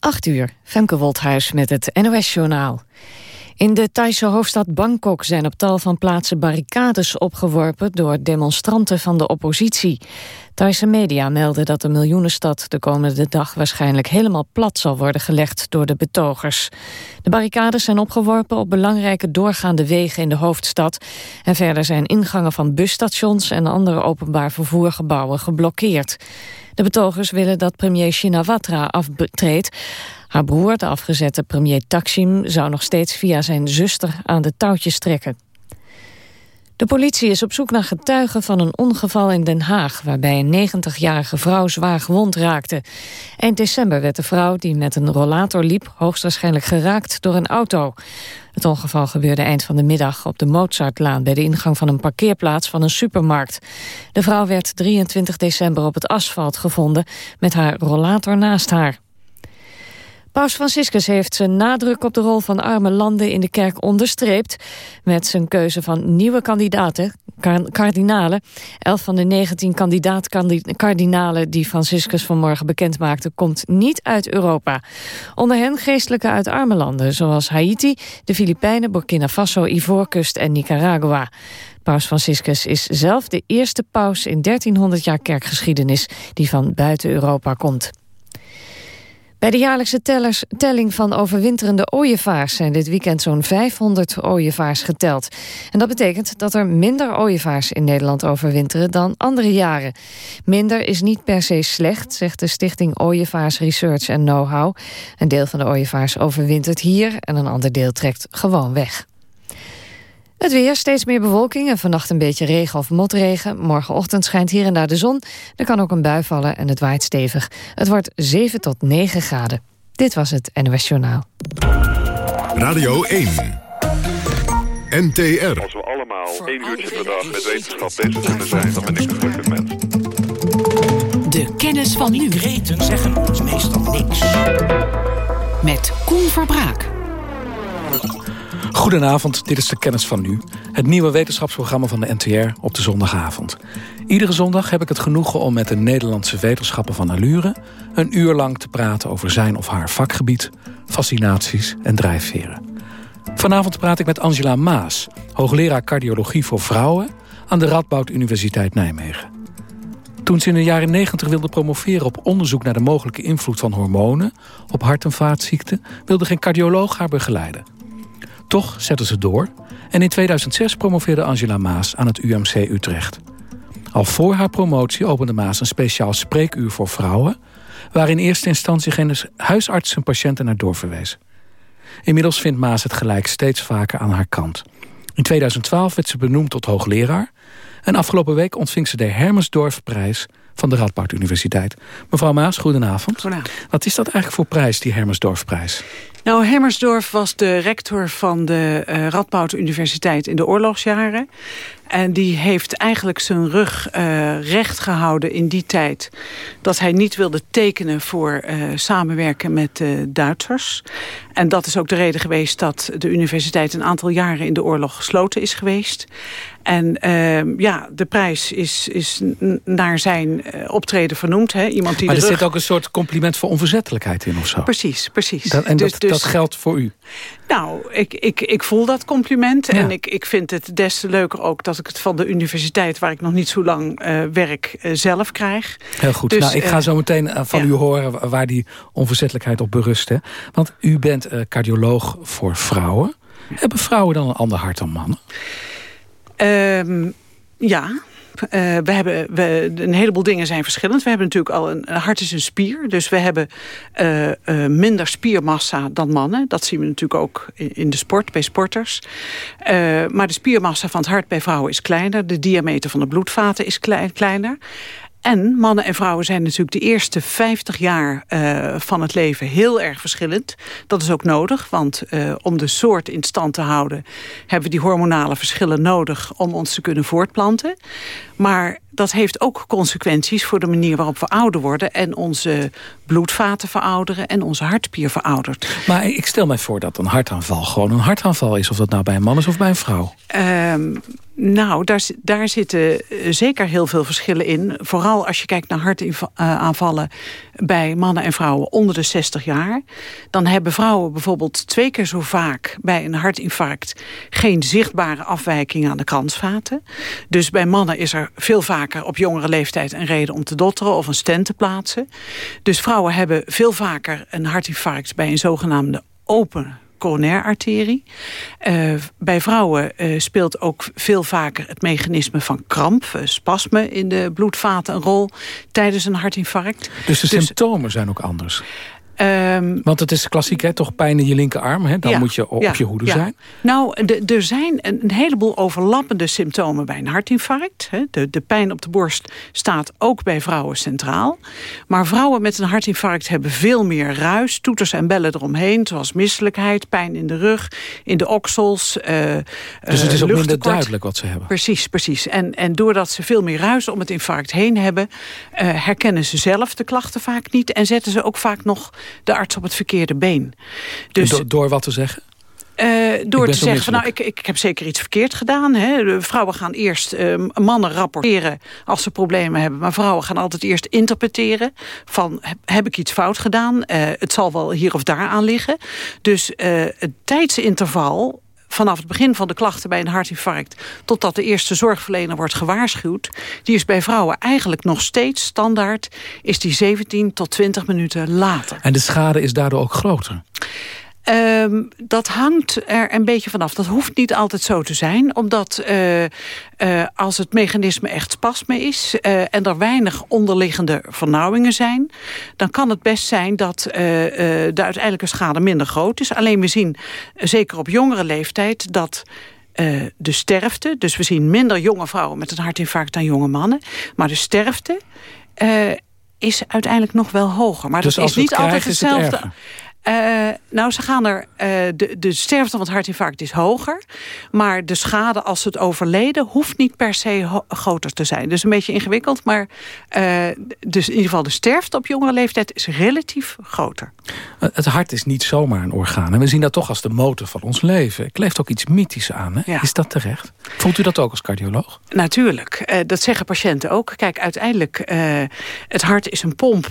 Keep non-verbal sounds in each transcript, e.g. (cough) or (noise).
8 uur, Femke Wolthuis met het NOS-journaal. In de Thaise hoofdstad Bangkok zijn op tal van plaatsen barricades opgeworpen door demonstranten van de oppositie. Thaise media melden dat de miljoenenstad de komende dag waarschijnlijk helemaal plat zal worden gelegd door de betogers. De barricades zijn opgeworpen op belangrijke doorgaande wegen in de hoofdstad en verder zijn ingangen van busstations en andere openbaar vervoergebouwen geblokkeerd. De betogers willen dat premier Shinawatra aftreedt. Haar broer, de afgezette premier Taksim, zou nog steeds via zijn zuster aan de touwtjes trekken. De politie is op zoek naar getuigen van een ongeval in Den Haag... waarbij een 90-jarige vrouw zwaar gewond raakte. Eind december werd de vrouw die met een rollator liep... hoogstwaarschijnlijk geraakt door een auto. Het ongeval gebeurde eind van de middag op de Mozartlaan... bij de ingang van een parkeerplaats van een supermarkt. De vrouw werd 23 december op het asfalt gevonden... met haar rollator naast haar. Paus Franciscus heeft zijn nadruk op de rol van arme landen in de kerk onderstreept. Met zijn keuze van nieuwe kandidaten, kardinalen. Elf van de 19 kandidaat-kardinalen die Franciscus vanmorgen bekend maakte... komt niet uit Europa. Onder hen geestelijke uit arme landen, zoals Haiti, de Filipijnen, Burkina Faso, Ivoorkust en Nicaragua. Paus Franciscus is zelf de eerste paus in 1300 jaar kerkgeschiedenis... die van buiten Europa komt. Bij de jaarlijkse tellers, telling van overwinterende ooievaars... zijn dit weekend zo'n 500 ooievaars geteld. En dat betekent dat er minder ooievaars in Nederland overwinteren... dan andere jaren. Minder is niet per se slecht, zegt de stichting Ooievaars Research Know-how. Een deel van de ooievaars overwintert hier... en een ander deel trekt gewoon weg. Het weer, steeds meer bewolking en vannacht een beetje regen of motregen. Morgenochtend schijnt hier en daar de zon. Er kan ook een bui vallen en het waait stevig. Het wordt 7 tot 9 graden. Dit was het NOS Journaal. Radio 1. NTR. Als we allemaal één uurtje per dag met wetenschap bezig kunnen zijn... dan ben ik een gelukkig mens. De kennis van nu. Kreten zeggen ons meestal niks. Met Koen Verbraak. Goedenavond, dit is de Kennis van Nu. Het nieuwe wetenschapsprogramma van de NTR op de zondagavond. Iedere zondag heb ik het genoegen om met een Nederlandse wetenschapper van allure... een uur lang te praten over zijn of haar vakgebied, fascinaties en drijfveren. Vanavond praat ik met Angela Maas, hoogleraar cardiologie voor vrouwen... aan de Radboud Universiteit Nijmegen. Toen ze in de jaren 90 wilde promoveren op onderzoek naar de mogelijke invloed van hormonen... op hart- en vaatziekten, wilde geen cardioloog haar begeleiden... Toch zette ze door en in 2006 promoveerde Angela Maas aan het UMC Utrecht. Al voor haar promotie opende Maas een speciaal spreekuur voor vrouwen... waar in eerste instantie geen huisarts zijn patiënten naar doorverwezen. Inmiddels vindt Maas het gelijk steeds vaker aan haar kant. In 2012 werd ze benoemd tot hoogleraar... en afgelopen week ontving ze de Hermersdorfprijs van de Radboud Universiteit. Mevrouw Maas, goedenavond. Goedenavond. Wat is dat eigenlijk voor prijs, die Hermersdorfprijs? Nou, Hemmersdorf was de rector van de uh, Radboud Universiteit in de oorlogsjaren. En die heeft eigenlijk zijn rug uh, recht gehouden in die tijd... dat hij niet wilde tekenen voor uh, samenwerken met de Duitsers. En dat is ook de reden geweest dat de universiteit... een aantal jaren in de oorlog gesloten is geweest. En uh, ja, de prijs is, is naar zijn optreden vernoemd. Hè? Iemand die maar er rug... zit ook een soort compliment voor onverzettelijkheid in of zo? Precies, precies. Dat, en dus, dat, dus, dat geldt voor u? Nou, ik, ik, ik voel dat compliment. Ja. En ik, ik vind het des te leuker ook dat ik het van de universiteit... waar ik nog niet zo lang uh, werk, uh, zelf krijg. Heel goed. Dus, nou, ik ga uh, zo meteen van ja. u horen waar die onverzettelijkheid op berust. Hè? Want u bent cardioloog voor vrouwen. Hebben vrouwen dan een ander hart dan mannen? Um, ja, uh, we hebben we, een heleboel dingen zijn verschillend. We hebben natuurlijk al een, hart is een spier. Dus we hebben uh, uh, minder spiermassa dan mannen. Dat zien we natuurlijk ook in, in de sport, bij sporters. maar de spiermassa van het hart bij vrouwen is kleiner. De diameter van de bloedvaten is klein, kleiner. En mannen en vrouwen zijn natuurlijk de eerste 50 jaar uh, van het leven heel erg verschillend. Dat is ook nodig, want uh, om de soort in stand te houden... hebben we die hormonale verschillen nodig om ons te kunnen voortplanten. Maar dat heeft ook consequenties voor de manier waarop we ouder worden... en onze bloedvaten verouderen en onze hartspier veroudert. Maar ik stel mij voor dat een hartaanval gewoon een hartaanval is. Of dat nou bij een man is of bij een vrouw. Ehm, nou, daar, daar zitten eh, zeker heel veel verschillen in. Vooral als je kijkt naar hartaanvallen bij mannen en vrouwen onder de 60 jaar. Dan hebben vrouwen bijvoorbeeld twee keer zo vaak bij een hartinfarct... geen zichtbare afwijking aan de kransvaten. Dus bij mannen is er veel vaker op jongere leeftijd een reden om te dotteren... of een stent te plaatsen. Dus vrouwen hebben veel vaker een hartinfarct bij een zogenaamde open coronaire arterie. Uh, bij vrouwen uh, speelt ook veel vaker het mechanisme van kramp, uh, spasme in de bloedvaten een rol tijdens een hartinfarct. Dus de dus, symptomen zijn ook anders? Um, Want het is klassiek, hè? toch pijn in je linkerarm. Hè? Dan moet je op je hoede ja. zijn. Nou, er zijn een, heleboel overlappende symptomen bij een hartinfarct. Hè? De, de pijn op de borst staat ook bij vrouwen centraal. Maar vrouwen met een hartinfarct hebben veel meer ruis. Toeters en bellen eromheen, zoals misselijkheid, pijn in de rug, in de oksels. Uh, dus het is ook minder duidelijk wat ze hebben. Precies, precies. En, en doordat ze veel meer ruis om het infarct heen hebben... Uh, herkennen ze zelf de klachten vaak niet... en zetten ze ook vaak nog de arts op het verkeerde been. Dus, door wat te zeggen? Uh, door te zeggen, van, nou, ik, ik heb zeker iets verkeerd gedaan. Hè. De vrouwen gaan eerst uh, mannen rapporteren als ze problemen hebben. Maar vrouwen gaan altijd eerst interpreteren. Van, heb, ik iets fout gedaan? Uh, het zal wel hier of daar aan liggen. Dus het tijdsinterval vanaf het begin van de klachten bij een hartinfarct... totdat de eerste zorgverlener wordt gewaarschuwd... die is bij vrouwen eigenlijk nog steeds standaard... is die 17 tot 20 minuten later. En de schade is daardoor ook groter? Um, dat hangt er een beetje vanaf. Dat hoeft niet altijd zo te zijn. Omdat uh, uh, als het mechanisme echt spasme is... Uh, en er weinig onderliggende vernauwingen zijn... dan kan het best zijn dat de uiteindelijke schade minder groot is. Alleen we zien, zeker op jongere leeftijd... dat de sterfte, dus we zien minder jonge vrouwen met een hartinfarct dan jonge mannen... maar de sterfte is uiteindelijk nog wel hoger. Maar dus dat is niet altijd hetzelfde. Het uh, nou, ze gaan er. Uh, de, de sterfte van het hartinfarct is hoger. Maar de schade als het overleden hoeft niet per se groter te zijn. Dus een beetje ingewikkeld. Maar uh, dus in ieder geval de sterfte op jongere leeftijd is relatief groter. Het hart is niet zomaar een orgaan. En we zien dat toch als de motor van ons leven. Er kleeft ook iets mythisch aan. Hè? Ja. Is dat terecht? Voelt u dat ook als cardioloog? Natuurlijk. dat zeggen patiënten ook. Kijk, uiteindelijk, het hart is een pomp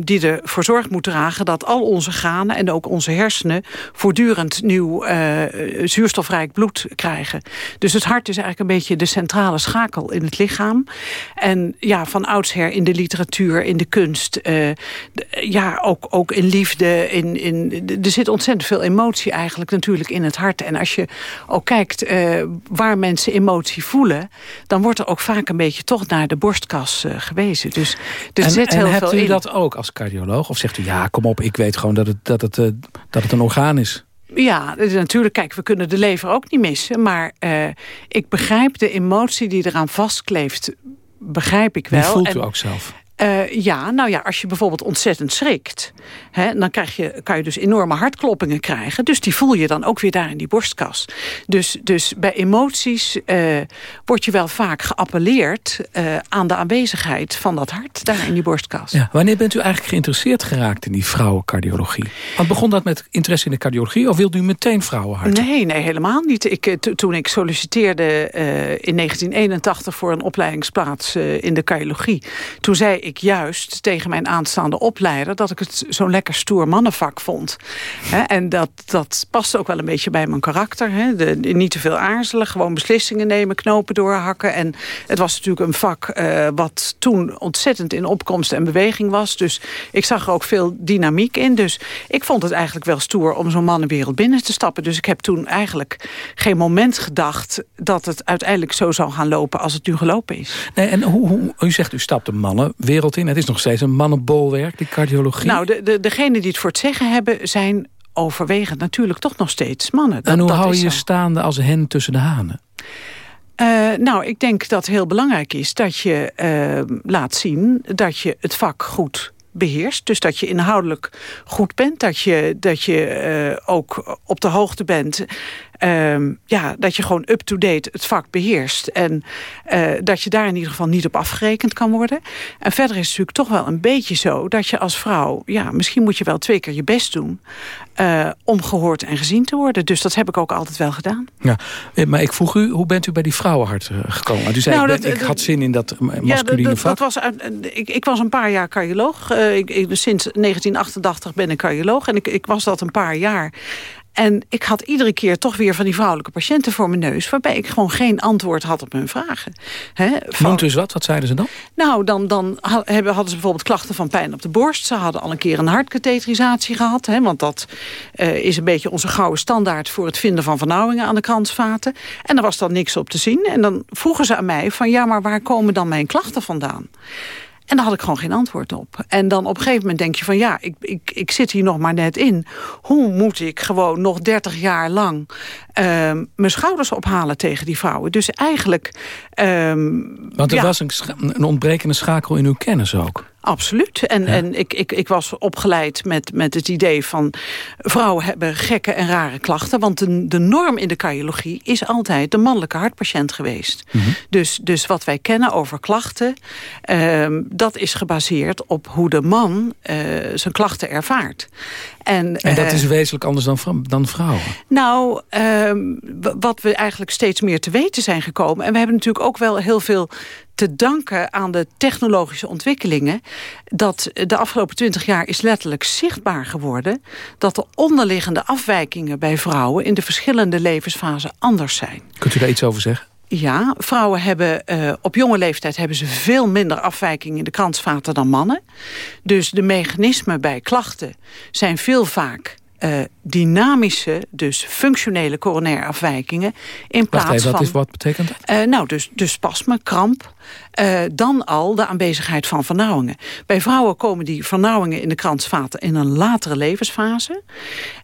die ervoor zorgt moet dragen dat al onze gaten en ook onze hersenen voortdurend nieuw uh, zuurstofrijk bloed krijgen. Dus het hart is eigenlijk een beetje de centrale schakel in het lichaam. En ja, van oudsher in de literatuur, in de kunst, uh, ja, ook, ook in liefde. In, in, er zit ontzettend veel emotie eigenlijk natuurlijk in het hart. En als je ook kijkt uh, waar mensen emotie voelen, dan wordt er ook vaak een beetje toch naar de borstkas gewezen. Dus er en, zit en heel hebt veel u in. dat ook als cardioloog? Of zegt u, ja, kom op, ik weet gewoon dat het, dat het, uh, dat het een orgaan is? Ja, natuurlijk, kijk, we kunnen de lever ook niet missen. Maar uh, ik begrijp de emotie die eraan vastkleeft, begrijp ik wel. Die voelt u ook zelf? Uh, ja, nou ja, als je bijvoorbeeld ontzettend schrikt... Hè, dan krijg je, kan je dus enorme hartkloppingen krijgen. Dus die voel je dan ook weer daar in die borstkas. Dus, dus bij emoties uh, word je wel vaak geappelleerd... Uh, aan de aanwezigheid van dat hart daar in die borstkas. Ja, wanneer bent u eigenlijk geïnteresseerd geraakt in die vrouwencardiologie? Want begon dat met interesse in de cardiologie... of wilde u meteen vrouwenhart? Nee, nee, helemaal niet. Ik, toen ik solliciteerde in 1981 voor een opleidingsplaats in de cardiologie... toen zei ik juist tegen mijn aanstaande opleider... dat ik het zo'n lekker stoer mannenvak vond. En dat, dat paste ook wel een beetje bij mijn karakter. He. De, de, niet te veel aarzelen, gewoon beslissingen nemen, knopen doorhakken. En het was natuurlijk een vak uh, wat toen ontzettend in opkomst en beweging was. Dus ik zag er ook veel dynamiek in. Dus ik vond het eigenlijk wel stoer om zo'n mannenwereld binnen te stappen. Dus ik heb toen eigenlijk geen moment gedacht... dat het uiteindelijk zo zou gaan lopen als het nu gelopen is. Nee, en hoe, hoe, u zegt u stapt een in. Het is nog steeds een mannenbolwerk, die cardiologie. Nou, de, de, degenen die het voor het zeggen hebben... zijn overwegend natuurlijk toch nog steeds mannen. Dat, en hoe dat hou je je staande als hen tussen de hanen? Uh, nou, ik denk dat heel belangrijk is dat je uh, laat zien... dat je het vak goed beheerst. Dus dat je inhoudelijk goed bent. Dat je, dat je uh, ook op de hoogte bent ehm, ja, dat je gewoon up-to-date het vak beheerst. En uh, dat je daar in ieder geval niet op afgerekend kan worden. En verder is het natuurlijk toch wel een beetje zo... dat je als vrouw, ja, misschien moet je wel twee keer je best doen... Uh, om gehoord en gezien te worden. Dus dat heb ik ook altijd wel gedaan. Ja, maar ik vroeg u, hoe bent u bij die vrouwenhart gekomen? U zei, nou, ik, ik had zin in dat masculine ja, vak. Dat was, ik, ik was een paar jaar cardioloog. Uh, ik, ik, sinds 1988 ben ik cardioloog. En ik, ik was dat een paar jaar. En ik had iedere keer toch weer van die vrouwelijke patiënten voor mijn neus... waarbij ik gewoon geen antwoord had op hun vragen. He, van... Noemt dus wat? Wat zeiden ze dan? Nou, dan, dan hadden ze bijvoorbeeld klachten van pijn op de borst. Ze hadden al een keer een hartkatheterisatie gehad. Want dat uh, is een beetje onze gouden standaard... voor het vinden van vernauwingen aan de kransvaten. En er was dan niks op te zien. En dan vroegen ze aan mij van... ja, maar waar komen dan mijn klachten vandaan? En daar had ik gewoon geen antwoord op. En dan op een gegeven moment denk je van ja, ik, ik, ik zit hier nog maar net in. Hoe moet ik gewoon nog 30 jaar lang uh, mijn schouders ophalen tegen die vrouwen? Dus eigenlijk... Um, Want er was een, een ontbrekende schakel in uw kennis ook. Absoluut. En, en ik, ik, ik was opgeleid met, met het idee van... vrouwen hebben gekke en rare klachten. Want de, de norm in de cardiologie is altijd de mannelijke hartpatiënt geweest. Mhm. dus, dus wat wij kennen over klachten... Uh, dat is gebaseerd op hoe de man uh, zijn klachten ervaart. En, en dat is eh, wezenlijk anders dan, dan vrouwen? Nou, uh, wat we eigenlijk steeds meer te weten zijn gekomen... en we hebben natuurlijk ook wel heel veel te danken aan de technologische ontwikkelingen... dat de afgelopen twintig jaar is letterlijk zichtbaar geworden... dat de onderliggende afwijkingen bij vrouwen... in de verschillende levensfasen anders zijn. Kunt u daar iets over zeggen? Ja, vrouwen hebben uh, op jonge leeftijd hebben ze veel minder afwijkingen in de kransvaten dan mannen. Dus de mechanismen bij klachten zijn veel vaak uh, dynamische, dus functionele coronaire afwijkingen. In plaats even, wat van, is, wat betekent dat? Uh, nou, dus, dus spasme, kramp. Uh, dan al de aanwezigheid van vernauwingen. Bij vrouwen komen die vernauwingen in de kransvaten in een latere levensfase.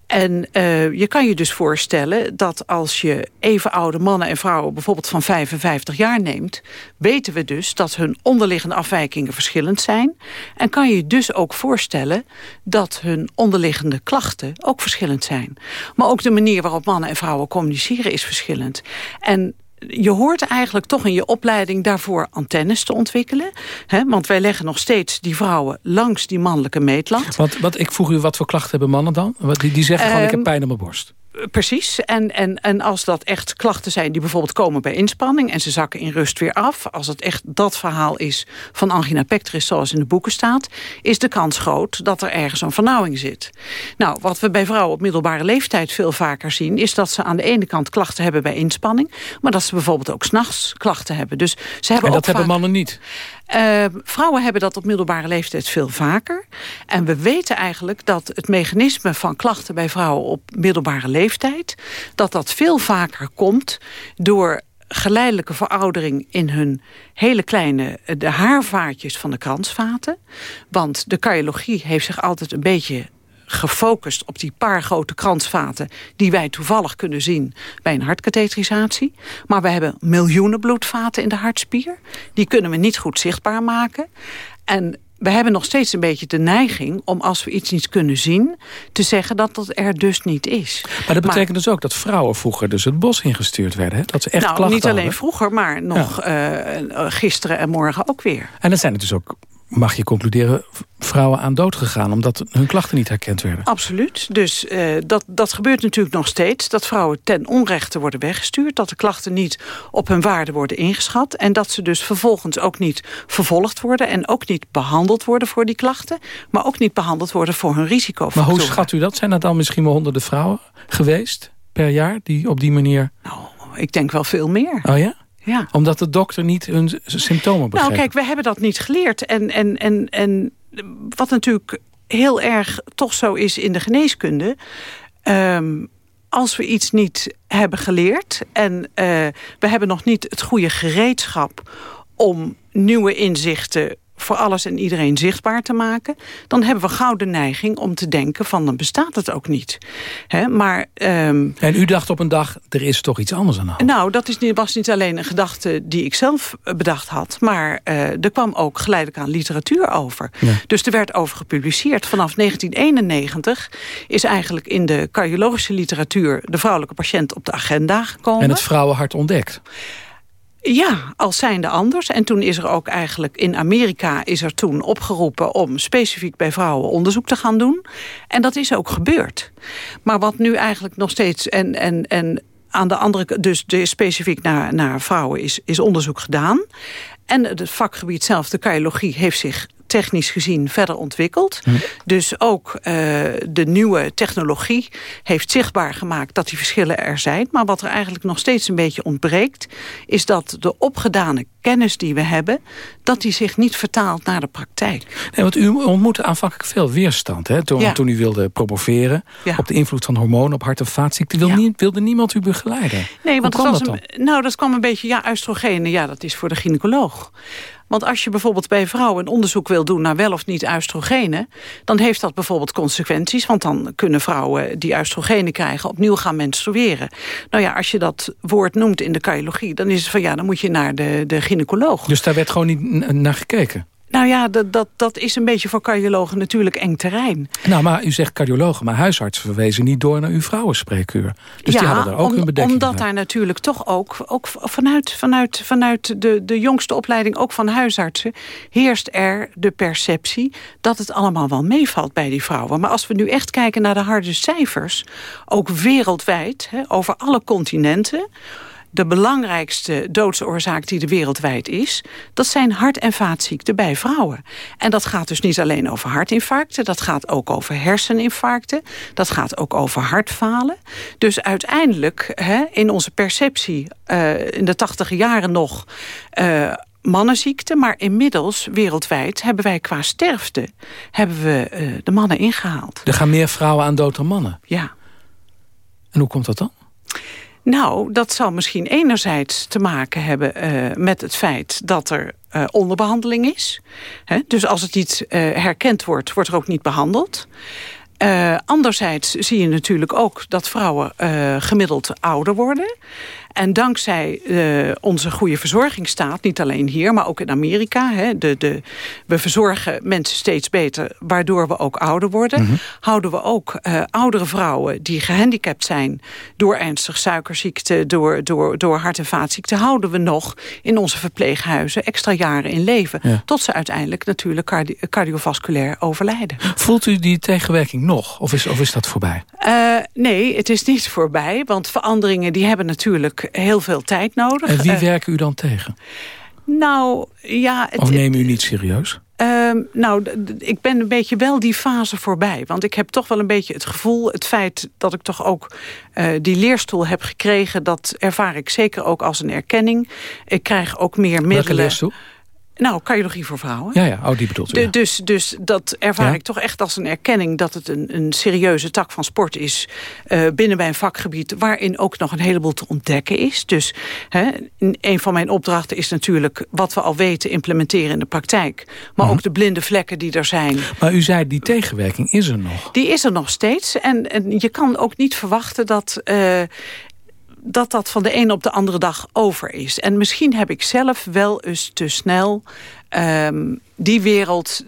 En uh, je kan je dus voorstellen dat als je even oude mannen en vrouwen... bijvoorbeeld van 55 jaar neemt... weten we dus dat hun onderliggende afwijkingen verschillend zijn. En kan je dus ook voorstellen dat hun onderliggende klachten ook verschillend zijn. Maar ook de manier waarop mannen en vrouwen communiceren is verschillend. En je hoort eigenlijk toch in je opleiding daarvoor antennes te ontwikkelen. Hè? Want wij leggen nog steeds die vrouwen langs die mannelijke meetlat. Want, wat, ik vroeg u, wat voor klachten hebben mannen dan? Die, die zeggen gewoon, ik heb ehm, pijn op mijn borst. Precies. En, en, en als dat echt klachten zijn die bijvoorbeeld komen bij inspanning... en ze zakken in rust weer af... als het echt dat verhaal is van angina pectoris zoals in de boeken staat... is de kans groot dat er ergens een vernauwing zit. Nou, wat we bij vrouwen op middelbare leeftijd veel vaker zien... is dat ze aan de ene kant klachten hebben bij inspanning... maar dat ze bijvoorbeeld ook s'nachts klachten hebben. Dus ze hebben en dat hebben mannen niet? Uh, vrouwen hebben dat op middelbare leeftijd veel vaker. En we weten eigenlijk dat het mechanisme van klachten bij vrouwen op middelbare leeftijd... dat dat veel vaker komt door geleidelijke veroudering in hun hele kleine de haarvaatjes van de kransvaten. Want de cardiologie heeft zich altijd een beetje gefocust op die paar grote kransvaten... die wij toevallig kunnen zien bij een hartkatheterisatie. Maar we hebben miljoenen bloedvaten in de hartspier. Die kunnen we niet goed zichtbaar maken. En we hebben nog steeds een beetje de neiging om als we iets niet kunnen zien... te zeggen dat dat er dus niet is. Maar dat betekent dus ook dat vrouwen vroeger dus het bos ingestuurd werden? Hè? Dat ze echt nou, niet alleen vroeger, maar nog eh, gisteren en morgen ook weer. En dan zijn het dus ook mag je concluderen, vrouwen aan dood gegaan... omdat hun klachten niet herkend werden. Absoluut. Dus uh, dat, dat gebeurt natuurlijk nog steeds. Dat vrouwen ten onrechte worden weggestuurd. Dat de klachten niet op hun waarde worden ingeschat. En dat ze dus vervolgens ook niet vervolgd worden... en ook niet behandeld worden voor die klachten... maar ook niet behandeld worden voor hun risicofactoren. Maar hoe schat u dat? Zijn dat dan misschien wel honderden vrouwen geweest per jaar... die op die manier... Nou, ik denk wel veel meer. Oh ja? Ja. Omdat de dokter niet hun symptomen begrijpt. Nou kijk, we hebben dat niet geleerd. En, en, en, en wat natuurlijk heel erg toch zo is in de geneeskunde... Um, als we iets niet hebben geleerd... en uh, we hebben nog niet het goede gereedschap om nieuwe inzichten voor alles en iedereen zichtbaar te maken... dan hebben we gauw de neiging om te denken van dan bestaat het ook niet. Hè? Maar, ehm, En u dacht op een dag, er is toch iets anders aan de hand? nou, dat is niet, was niet alleen een gedachte die ik zelf eh, bedacht had... maar eh, er kwam ook geleidelijk aan literatuur over. Ja. Dus er werd over gepubliceerd. Vanaf 1991 is eigenlijk in de cardiologische literatuur... de vrouwelijke patiënt op de agenda gekomen. En het vrouwenhart ontdekt. Ja, als zijnde anders. En toen is er ook eigenlijk in Amerika is er toen opgeroepen om specifiek bij vrouwen onderzoek te gaan doen. En dat is ook gebeurd. Maar wat nu eigenlijk nog steeds en, en, en aan de andere dus is specifiek naar, naar vrouwen is, is onderzoek gedaan. En het vakgebied zelf, de cardiologie, heeft zich technisch gezien verder ontwikkeld. Dus ook eh, de nieuwe technologie heeft zichtbaar gemaakt dat die verschillen er zijn. Maar wat er eigenlijk nog steeds een beetje ontbreekt... is dat de opgedane kennis die we hebben... dat die zich niet vertaalt naar de praktijk. Nee, want u ontmoette aanvankelijk veel weerstand hè, toen, Ja. toen u wilde promoveren... Ja. op de invloed van hormonen op hart- en vaatziekten. Wil Ja. nie- wilde niemand u begeleiden? Nee, want Hoe kwam was dat een, nou, dat kwam een beetje, ja, oestrogenen, ja, dat is voor de gynaecoloog. Want als je bijvoorbeeld bij vrouwen een onderzoek wil doen naar wel of niet oestrogenen, dan heeft dat bijvoorbeeld consequenties, want dan kunnen vrouwen die oestrogenen krijgen opnieuw gaan menstrueren. Nou ja, als je dat woord noemt in de cardiologie, dan is het van ja, dan moet je naar de, de gynaecoloog. Dus daar werd gewoon niet naar gekeken? Nou ja, dat, dat, dat is een beetje voor cardiologen natuurlijk eng terrein. Nou, maar u zegt cardiologen, maar huisartsen verwezen niet door naar uw vrouwenspreekuur. Dus die hadden er ook om- hun bedekking omdat daar natuurlijk toch ook, ook vanuit, vanuit, vanuit de, de jongste opleiding, ook van huisartsen, heerst er de perceptie dat het allemaal wel meevalt bij die vrouwen. Maar als we nu echt kijken naar de harde cijfers, ook wereldwijd, hè, over alle continenten, de belangrijkste doodsoorzaak die er wereldwijd is... dat zijn hart- en vaatziekten bij vrouwen. En dat gaat dus niet alleen over hartinfarcten... dat gaat ook over herseninfarcten. Dat gaat ook over hartfalen. Dus uiteindelijk, hè, in onze perceptie... eh, in de tachtige jaren nog... eh, mannenziekte, maar inmiddels wereldwijd hebben wij qua sterfte hebben we eh, de mannen ingehaald. Er gaan meer vrouwen aan dood dan mannen. Ja. En hoe komt dat dan? Nou, dat zal misschien enerzijds te maken hebben uh, met het feit dat er uh, onderbehandeling is. He, dus als het niet uh, herkend wordt, wordt er ook niet behandeld. Anderzijds zie je natuurlijk ook dat vrouwen gemiddeld ouder worden. En dankzij uh, onze goede verzorgingsstaat, niet alleen hier, maar ook in Amerika. Hè, de, de, we verzorgen mensen steeds beter, waardoor we ook ouder worden. Mm -hmm. Houden we ook uh, oudere vrouwen die gehandicapt zijn door ernstig suikerziekte, door, door, door hart- en vaatziekte, houden we nog in onze verpleeghuizen extra jaren in leven. Ja. Tot ze uiteindelijk natuurlijk cardi cardiovasculair overlijden. Voelt u die tegenwerking nog, of is, of is dat voorbij? Uh, nee, het is niet voorbij, want veranderingen die hebben natuurlijk heel veel tijd nodig. En wie uh, werken u dan tegen? Nou, ja... Het, of neem u niet serieus? Uh, nou, ik ben een beetje wel die fase voorbij. Want ik heb toch wel een beetje het gevoel... het feit dat ik toch ook uh, die leerstoel heb gekregen... dat ervaar ik zeker ook als een erkenning. Ik krijg ook meer middelen... Welke leerstoel? Nou, cardiologie voor vrouwen. Ja, ja, oh, die bedoelt u. Dus, dus dat ervaar ja? ik toch echt als een erkenning... dat het een, een serieuze tak van sport is uh, binnen mijn vakgebied... waarin ook nog een heleboel te ontdekken is. Dus hè, een van mijn opdrachten is natuurlijk... wat we al weten implementeren in de praktijk. Maar Mhm. ook de blinde vlekken die er zijn. Maar u zei, die tegenwerking is er nog. Die is er nog steeds. En, en je kan ook niet verwachten dat... Uh, dat dat van de ene op de andere dag over is. En misschien heb ik zelf wel eens te snel um, die wereld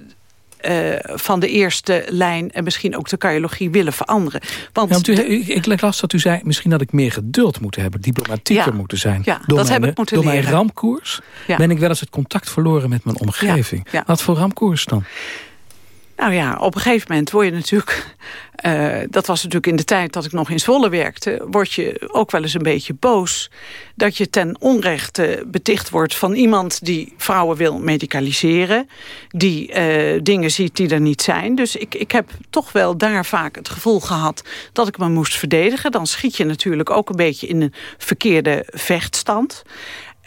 uh, van de eerste lijn... en misschien ook de cardiologie willen veranderen. Want, ja, want u, ik, ik las dat u zei, misschien had ik meer geduld moeten hebben... diplomatieker ja, moeten zijn. Ja, door dat mijn, heb ik moeten Door leren. mijn ramkoers ben ik wel eens het contact verloren met mijn omgeving. Wat voor ramkoers dan? Nou ja, op een gegeven moment word je natuurlijk... Uh, dat was natuurlijk in de tijd dat ik nog in Zwolle werkte... word je ook wel eens een beetje boos... dat je ten onrechte beticht wordt van iemand die vrouwen wil medicaliseren... die uh, dingen ziet die er niet zijn. Dus ik, ik heb toch wel daar vaak het gevoel gehad dat ik me moest verdedigen. Dan schiet je natuurlijk ook een beetje in een verkeerde vechtstand...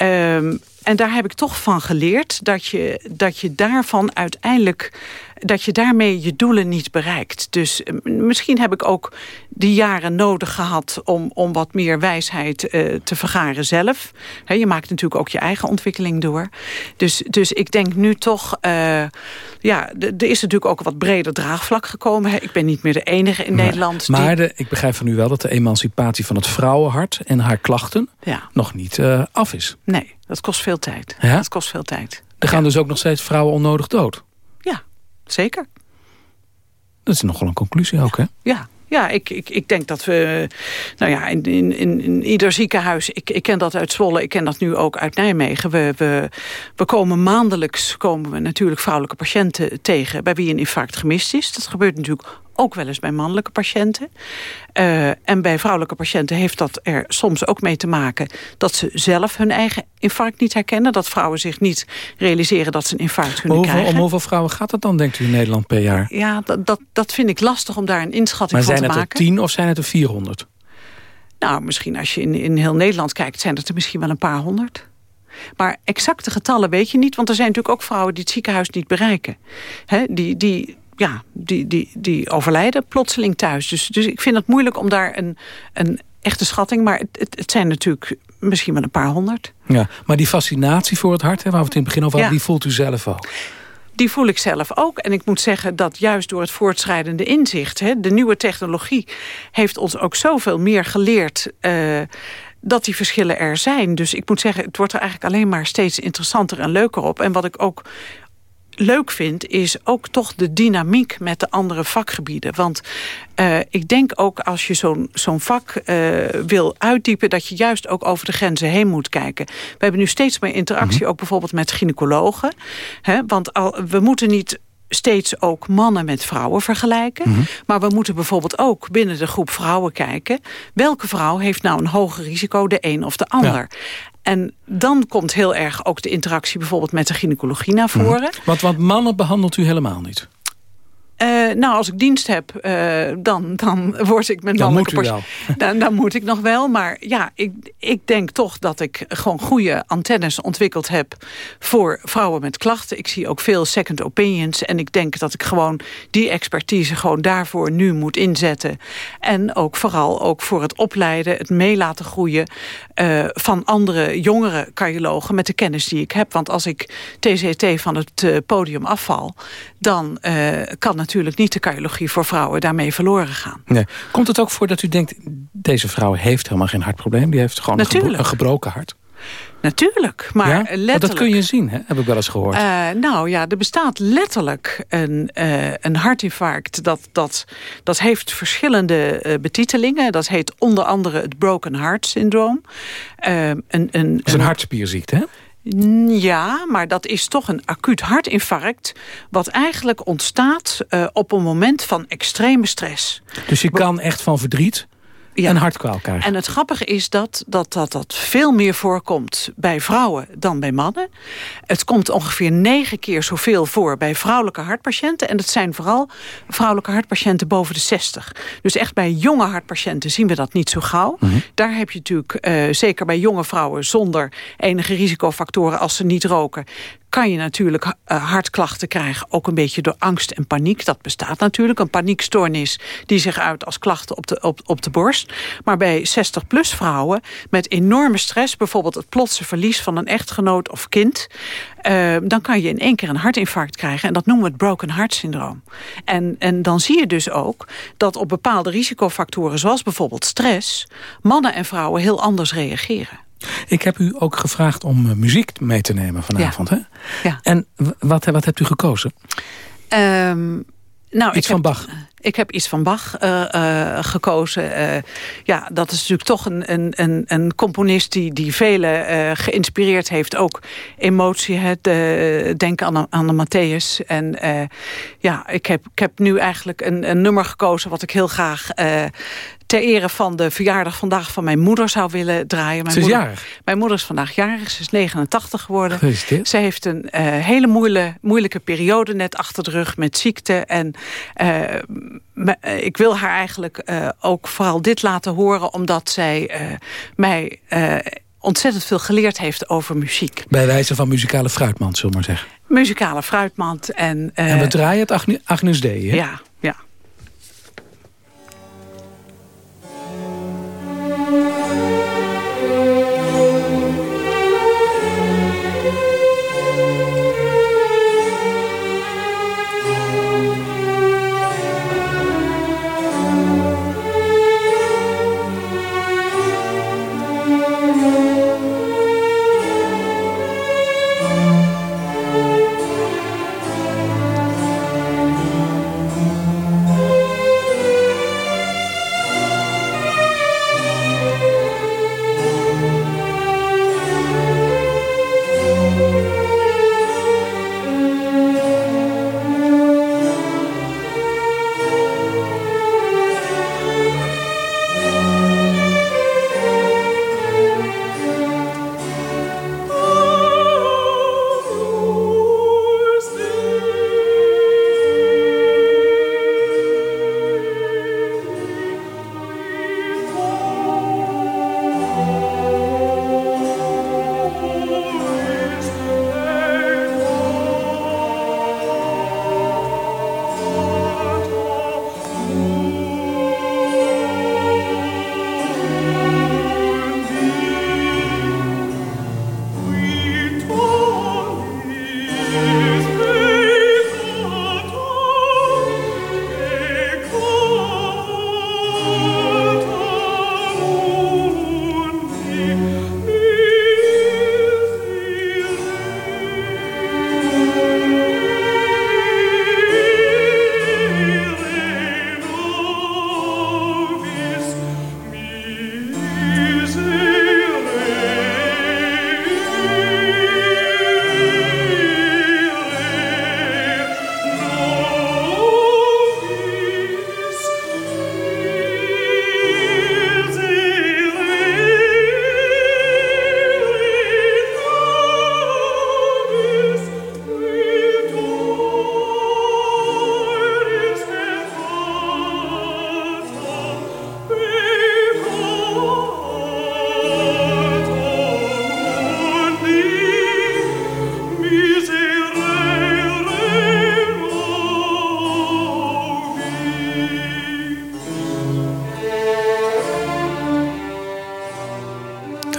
Um, en daar heb ik toch van geleerd dat je, dat je daarvan uiteindelijk dat je daarmee je doelen niet bereikt. Dus eh, misschien heb ik ook die jaren nodig gehad... om, om wat meer wijsheid uh, te vergaren zelf. He, je maakt natuurlijk ook je eigen ontwikkeling door. Dus, dus ik denk nu toch... Uh, ja, er is natuurlijk ook een wat breder draagvlak gekomen. Ik ben niet meer de enige in maar, Nederland. Maar de, ik begrijp van u wel dat de emancipatie van het vrouwenhart... en haar klachten ja. nog niet uh, af is. Nee, dat kost veel tijd. Ja? Dat kost veel tijd. Er gaan dus ook nog steeds vrouwen onnodig dood. Ja, zeker. Dat is nogal een conclusie ook, hè? Ja, ja, ik, ik, ik denk dat we, nou ja, in, in, in ieder ziekenhuis, ik, ik ken dat uit Zwolle, ik ken dat nu ook uit Nijmegen. We, we, we komen maandelijks, komen we natuurlijk vrouwelijke patiënten tegen bij wie een infarct gemist is. Dat gebeurt natuurlijk ook wel eens bij mannelijke patiënten. Uh, en bij vrouwelijke patiënten heeft dat er soms ook mee te maken... dat ze zelf hun eigen infarct niet herkennen. Dat vrouwen zich niet realiseren dat ze een infarct kunnen krijgen. Om hoeveel vrouwen gaat het dan, denkt u, in Nederland per jaar? Ja, dat, dat, dat vind ik lastig om daar een inschatting maar van te maken. Maar zijn het er tien of zijn het er 400? Nou, misschien als je in, in heel Nederland kijkt... zijn het er misschien wel een paar honderd. Maar exacte getallen weet je niet. Want er zijn natuurlijk ook vrouwen die het ziekenhuis niet bereiken. He, die, die, ja, die, die, die overlijden plotseling thuis. Dus, dus ik vind het moeilijk om daar een, een echte schatting... maar het, het, het zijn natuurlijk misschien wel een paar honderd. Ja, maar die fascinatie voor het hart, hè, waar we het in het begin over hadden... Ja. die voelt u zelf ook? Die voel ik zelf ook. En ik moet zeggen dat juist door het voortschrijdende inzicht... Hè, de nieuwe technologie heeft ons ook zoveel meer geleerd... Uh, dat die verschillen er zijn. Dus ik moet zeggen, het wordt er eigenlijk alleen maar steeds interessanter en leuker op. En wat ik ook leuk vind, is ook toch de dynamiek met de andere vakgebieden. Want uh, ik denk ook als je zo'n zo'n vak uh, wil uitdiepen... dat je juist ook over de grenzen heen moet kijken. We hebben nu steeds meer interactie, mm -hmm. ook bijvoorbeeld met gynaecologen. Hè, want al, we moeten niet steeds ook mannen met vrouwen vergelijken. Mm -hmm. Maar we moeten bijvoorbeeld ook binnen de groep vrouwen kijken... welke vrouw heeft nou een hoger risico, de een of de ander. Ja. En dan komt heel erg ook de interactie bijvoorbeeld met de gynaecologie naar voren. -hmm. want, want mannen behandelt u helemaal niet? Uh, nou, als ik dienst heb, uh, dan, dan word ik met mannelijke dan moet wel. Dan, dan, moet ik nog wel. Maar ja, ik, ik denk toch dat ik gewoon goede antennes ontwikkeld heb... voor vrouwen met klachten. Ik zie ook veel second opinions. En ik denk dat ik gewoon die expertise gewoon daarvoor nu moet inzetten. En ook vooral ook voor het opleiden, het mee laten groeien... Uh, van andere jongere cardiologen met de kennis die ik heb. Want als ik TCT van het podium afval... dan kan natuurlijk niet de cardiologie voor vrouwen daarmee verloren gaan. Nee. Komt het ook voor dat u denkt, deze vrouw heeft helemaal geen hartprobleem? Die heeft gewoon een, gebro een, gebroken hart? Natuurlijk, maar ja? letterlijk... Dat kun je zien, hè? heb ik wel eens gehoord. Uh, nou ja, er bestaat letterlijk een, uh, een hartinfarct. Dat, dat, dat heeft verschillende uh, betitelingen. Dat heet onder andere het broken heart syndroom. een, een, dat is een hartspierziekte, hè? Ja, maar dat is toch een acuut hartinfarct... wat eigenlijk ontstaat uh, op een moment van extreme stress. Dus je kan echt van verdriet ja. een hartkwaal krijgen? En het grappige is dat dat, dat dat veel meer voorkomt bij vrouwen dan bij mannen. Het komt ongeveer negen keer zoveel voor bij vrouwelijke hartpatiënten. En het zijn vooral vrouwelijke hartpatiënten boven de 60. Dus echt bij jonge hartpatiënten zien we dat niet zo gauw. Mm -hmm. Daar heb je natuurlijk, uh, zeker bij jonge vrouwen... zonder enige risicofactoren als ze niet roken kan je natuurlijk uh, hartklachten krijgen. Ook een beetje door angst en paniek. Dat bestaat natuurlijk. Een paniekstoornis die zich uit als klachten op de, op, op de borst. Maar bij 60-plus vrouwen met enorme stress... bijvoorbeeld het plotse verlies van een echtgenoot of kind... Uh, dan kan je in één keer een hartinfarct krijgen. En dat noemen we het broken heart syndroom. En, en dan zie je dus ook dat op bepaalde risicofactoren... zoals bijvoorbeeld stress... mannen en vrouwen heel anders reageren. Ik heb u ook gevraagd om uh, muziek mee te nemen vanavond. Ja. Hè? Ja. En wat, wat hebt u gekozen? Um, nou, Iets ik van heb, Bach? Ik heb iets van Bach uh, uh, gekozen. Uh, ja, dat is natuurlijk toch een, een, een, een componist die, die velen geïnspireerd heeft. Ook emotie, het denken aan, aan de Matthäus. En ja, ik heb, ik heb nu eigenlijk een, een nummer gekozen wat ik heel graag ter ere van de verjaardag vandaag van mijn moeder zou willen draaien. Mijn ze is moeder, jarig? Mijn moeder is vandaag jarig. Ze is 89 geworden. Ze heeft een uh, hele moeilijke, moeilijke periode net achter de rug met ziekte. En uh, ik wil haar eigenlijk uh, ook vooral dit laten horen... omdat zij mij ontzettend veel geleerd heeft over muziek. Bij wijze van muzikale fruitmand, zullen we maar zeggen. Muzikale fruitmand. En, en we draaien het Agnes, Agnus D, hè? Ja,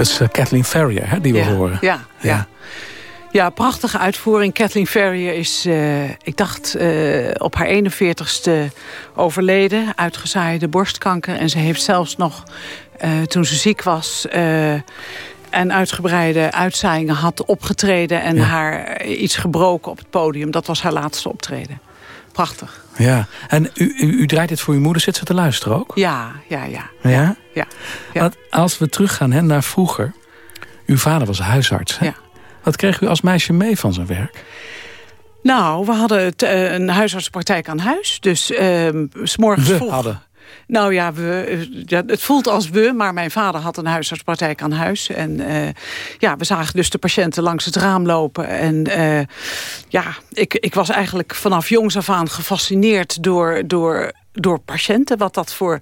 Dat is uh, Kathleen Ferrier hè, die we ja, horen. Ja, ja. ja. prachtige uitvoering. Kathleen Ferrier is, uh, ik dacht, uh, op haar 41ste overleden. Uitgezaaide borstkanker. En ze heeft zelfs nog, toen ze ziek was... en uitgebreide uitzaaiingen had opgetreden... en ja. haar iets gebroken op het podium. Dat was haar laatste optreden. Prachtig. Ja, en u, u, u, draait dit voor uw moeder. Zit ze te luisteren ook? Ja, ja, ja. Ja? ja, ja. Als we teruggaan hè, naar vroeger. Uw vader was huisarts. Hè? Ja. Wat kreeg u als meisje mee van zijn werk? Nou, we hadden het, uh, een huisartspraktijk aan huis. Dus uh, s morgens we vroeg... hadden. Nou ja, we, ja, het voelt als we, maar mijn vader had een huisartspraktijk aan huis. En uh, ja, we zagen dus de patiënten langs het raam lopen. En uh, ja, ik, ik was eigenlijk vanaf jongs af aan gefascineerd door, door, door patiënten. Wat dat voor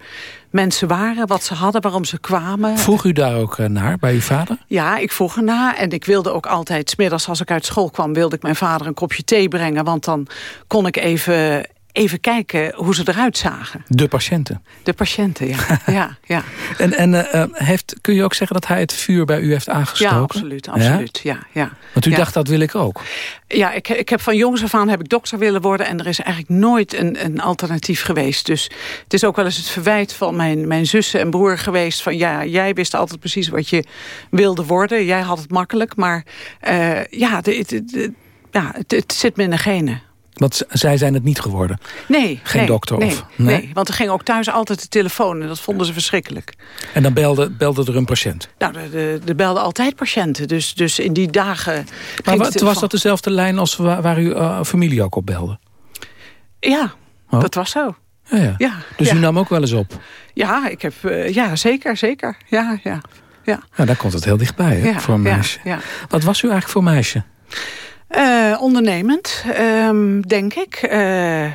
mensen waren, wat ze hadden, waarom ze kwamen. Vroeg u daar ook naar, bij uw vader? Ja, ik vroeg ernaar. En ik wilde ook altijd, smiddags als ik uit school kwam... wilde ik mijn vader een kopje thee brengen. Want dan kon ik even even kijken hoe ze eruit zagen. De patiënten? De patiënten, ja. (laughs) ja, ja. En, en uh, heeft, kun je ook zeggen dat hij het vuur bij u heeft aangestoken? Ja, absoluut. absoluut ja? Ja, ja. Want u ja. dacht, dat wil ik ook? Ja, ik, ik heb van jongs af aan heb ik dokter willen worden... en er is eigenlijk nooit een, een alternatief geweest. Dus het is ook wel eens het verwijt van mijn, mijn zussen en broer geweest... van ja, jij wist altijd precies wat je wilde worden. Jij had het makkelijk, maar uh, ja, de, de, de, ja het, het zit me in de genen. Want zij zijn het niet geworden? Nee. Geen nee, dokter? Nee, of, nee? nee, want er ging ook thuis altijd de telefoon en dat vonden ze verschrikkelijk. En dan belde, belde er een patiënt? Nou, er, belden altijd patiënten. Dus, dus in die dagen... Maar wat, was dat dezelfde lijn als waar, waar uw uh, familie ook op belde? Ja, oh. dat was zo. Ja, ja. ja dus ja. u nam ook wel eens op? Ja, ik heb, uh, ja zeker, zeker. Ja, ja, ja. Nou, daar komt het heel dichtbij hè, voor een meisje. Wat was u eigenlijk voor meisje? Uh, ondernemend, um, denk ik. Uh,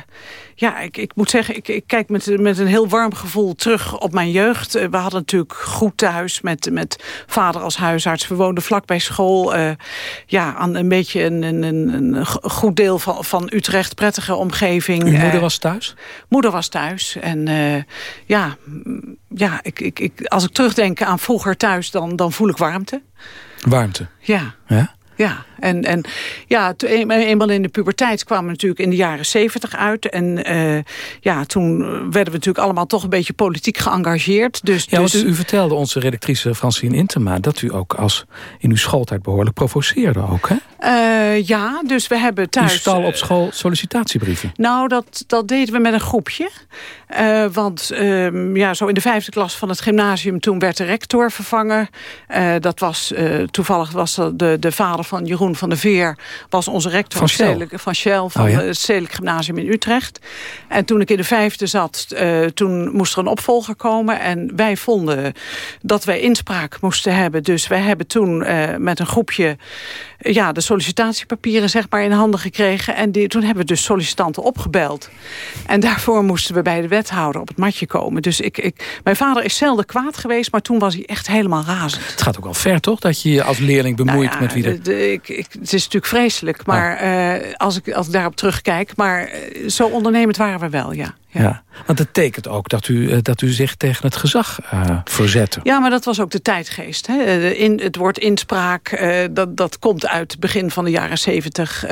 ja, ik, ik moet zeggen, ik, ik kijk met, met een heel warm gevoel terug op mijn jeugd. Uh, we hadden natuurlijk goed thuis met, met vader als huisarts. We woonden vlakbij school. ja, aan een beetje een, een, een, goed deel van, van Utrecht, prettige omgeving. Uw moeder was thuis? Moeder was thuis. En ja, ja ik, ik, ik, als ik terugdenk aan vroeger thuis, dan, dan voel ik warmte. Warmte? Ja. Ja? Ja, en, en ja, eenmaal in de puberteit kwamen we natuurlijk in de jaren zeventig uit. En uh, ja, toen werden we natuurlijk allemaal toch een beetje politiek geëngageerd. Dus, ja, dus... want u vertelde onze redactrice Francine Intema... dat u ook als in uw schooltijd behoorlijk provoceerde ook, hè? Uh, ja, dus we hebben thuis... U stal op school sollicitatiebrieven? Nou, dat, dat deden we met een groepje. Uh, want uh, ja, zo in de vijfde klas van het gymnasium... toen werd de rector vervangen. Uh, dat was toevallig was de, de vader van Jeroen van der Veer... was onze rector van Shell van, van, Shell, van oh, ja? het Stedelijk Gymnasium in Utrecht. En toen ik in de vijfde zat, toen moest er een opvolger komen. En wij vonden dat wij inspraak moesten hebben. Dus wij hebben toen met een groepje ja, de sollicitatiepapieren zeg maar in handen gekregen. En die, toen hebben we dus sollicitanten opgebeld. En daarvoor moesten we bij de wethouder op het matje komen. Dus ik, ik, mijn vader is zelden kwaad geweest, maar toen was hij echt helemaal razend. Het gaat ook wel ver, toch? Dat je je als leerling bemoeit nou ja, met wie er... De, ik, ik, het is natuurlijk vreselijk, maar uh, als, ik, als ik daarop terugkijk... maar uh, zo ondernemend waren we wel, ja. Ja. want dat tekent ook dat u, uh, dat u zich tegen het gezag uh, verzette. Ja, maar dat was ook de tijdgeest. Hè? In, het woord inspraak, uh, dat, dat komt uit het begin van de jaren zeventig.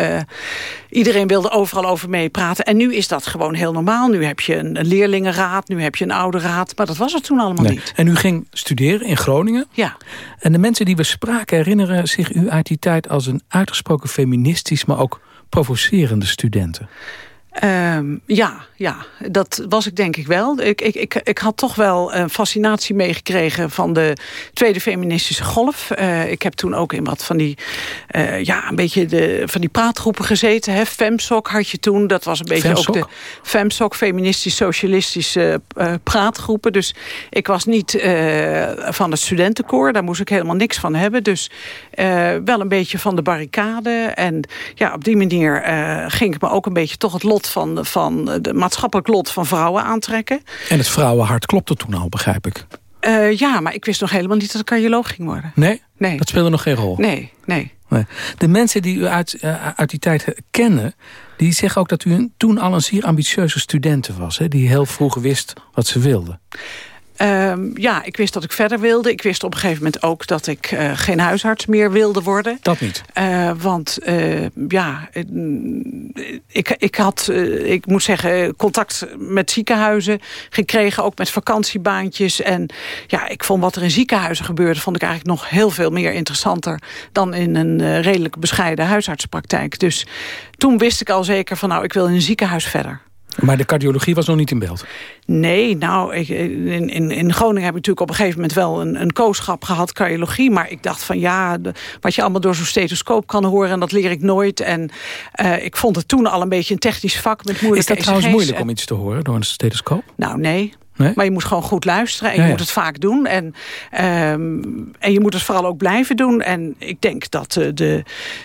iedereen wilde overal over meepraten. En nu is dat gewoon heel normaal. Nu heb je een, een leerlingenraad, nu heb je een ouderraad. Maar dat was het toen allemaal nee. niet. En u ging studeren in Groningen. Ja. En de mensen die we spraken herinneren zich u uit die tijd... als een uitgesproken feministisch, maar ook provocerende studenten. Um, ja, ja, dat was ik denk ik wel. Ik, ik, ik, ik had toch wel een fascinatie meegekregen van de tweede feministische golf. Uh, ik heb toen ook in wat van die, uh, ja, een beetje de, van die praatgroepen gezeten. Hè. FEMSOC had je toen, dat was een beetje FEMSOC? ook de FEMSOC, feministisch-socialistische uh, praatgroepen. Dus ik was niet van het studentenkoor, daar moest ik helemaal niks van hebben. Dus wel een beetje van de barricade. En ja, op die manier ging ik me ook een beetje toch het lot van, van de maatschappelijk lot van vrouwen aantrekken. En het vrouwenhart klopte toen al, begrijp ik. Uh, ja, maar ik wist nog helemaal niet dat ik cardioloog ging worden. Nee? Nee. Dat speelde nog geen rol? Nee, nee. nee. De mensen die u uit, uh, uit die tijd kennen... die zeggen ook dat u toen al een zeer ambitieuze studente was. Hè? Die heel vroeg wist wat ze wilde. Um, ja, ik wist dat ik verder wilde. Ik wist op een gegeven moment ook dat ik uh, geen huisarts meer wilde worden. Dat niet? Uh, want uh, ja, ik, ik had, ik moet zeggen, contact met ziekenhuizen gekregen. Ook met vakantiebaantjes. En ja, ik vond wat er in ziekenhuizen gebeurde... vond ik eigenlijk nog heel veel meer interessanter... dan in een redelijk bescheiden huisartsenpraktijk. Dus toen wist ik al zeker van, nou, ik wil in een ziekenhuis verder. Maar de cardiologie was nog niet in beeld? Nee, nou, ik, in, in, in Groningen heb ik natuurlijk op een gegeven moment wel een, een kooschap gehad, cardiologie. Maar ik dacht van ja, de, wat je allemaal door zo'n stethoscoop kan horen, en dat leer ik nooit. En uh, ik vond het toen al een beetje een technisch vak met moeilijke Is dat trouwens moeilijk om iets te horen door een stethoscoop? Nou, nee. Nee? Maar je moet gewoon goed luisteren en ja, je ja. moet het vaak doen. En, um, en je moet het vooral ook blijven doen. En ik denk dat uh, de,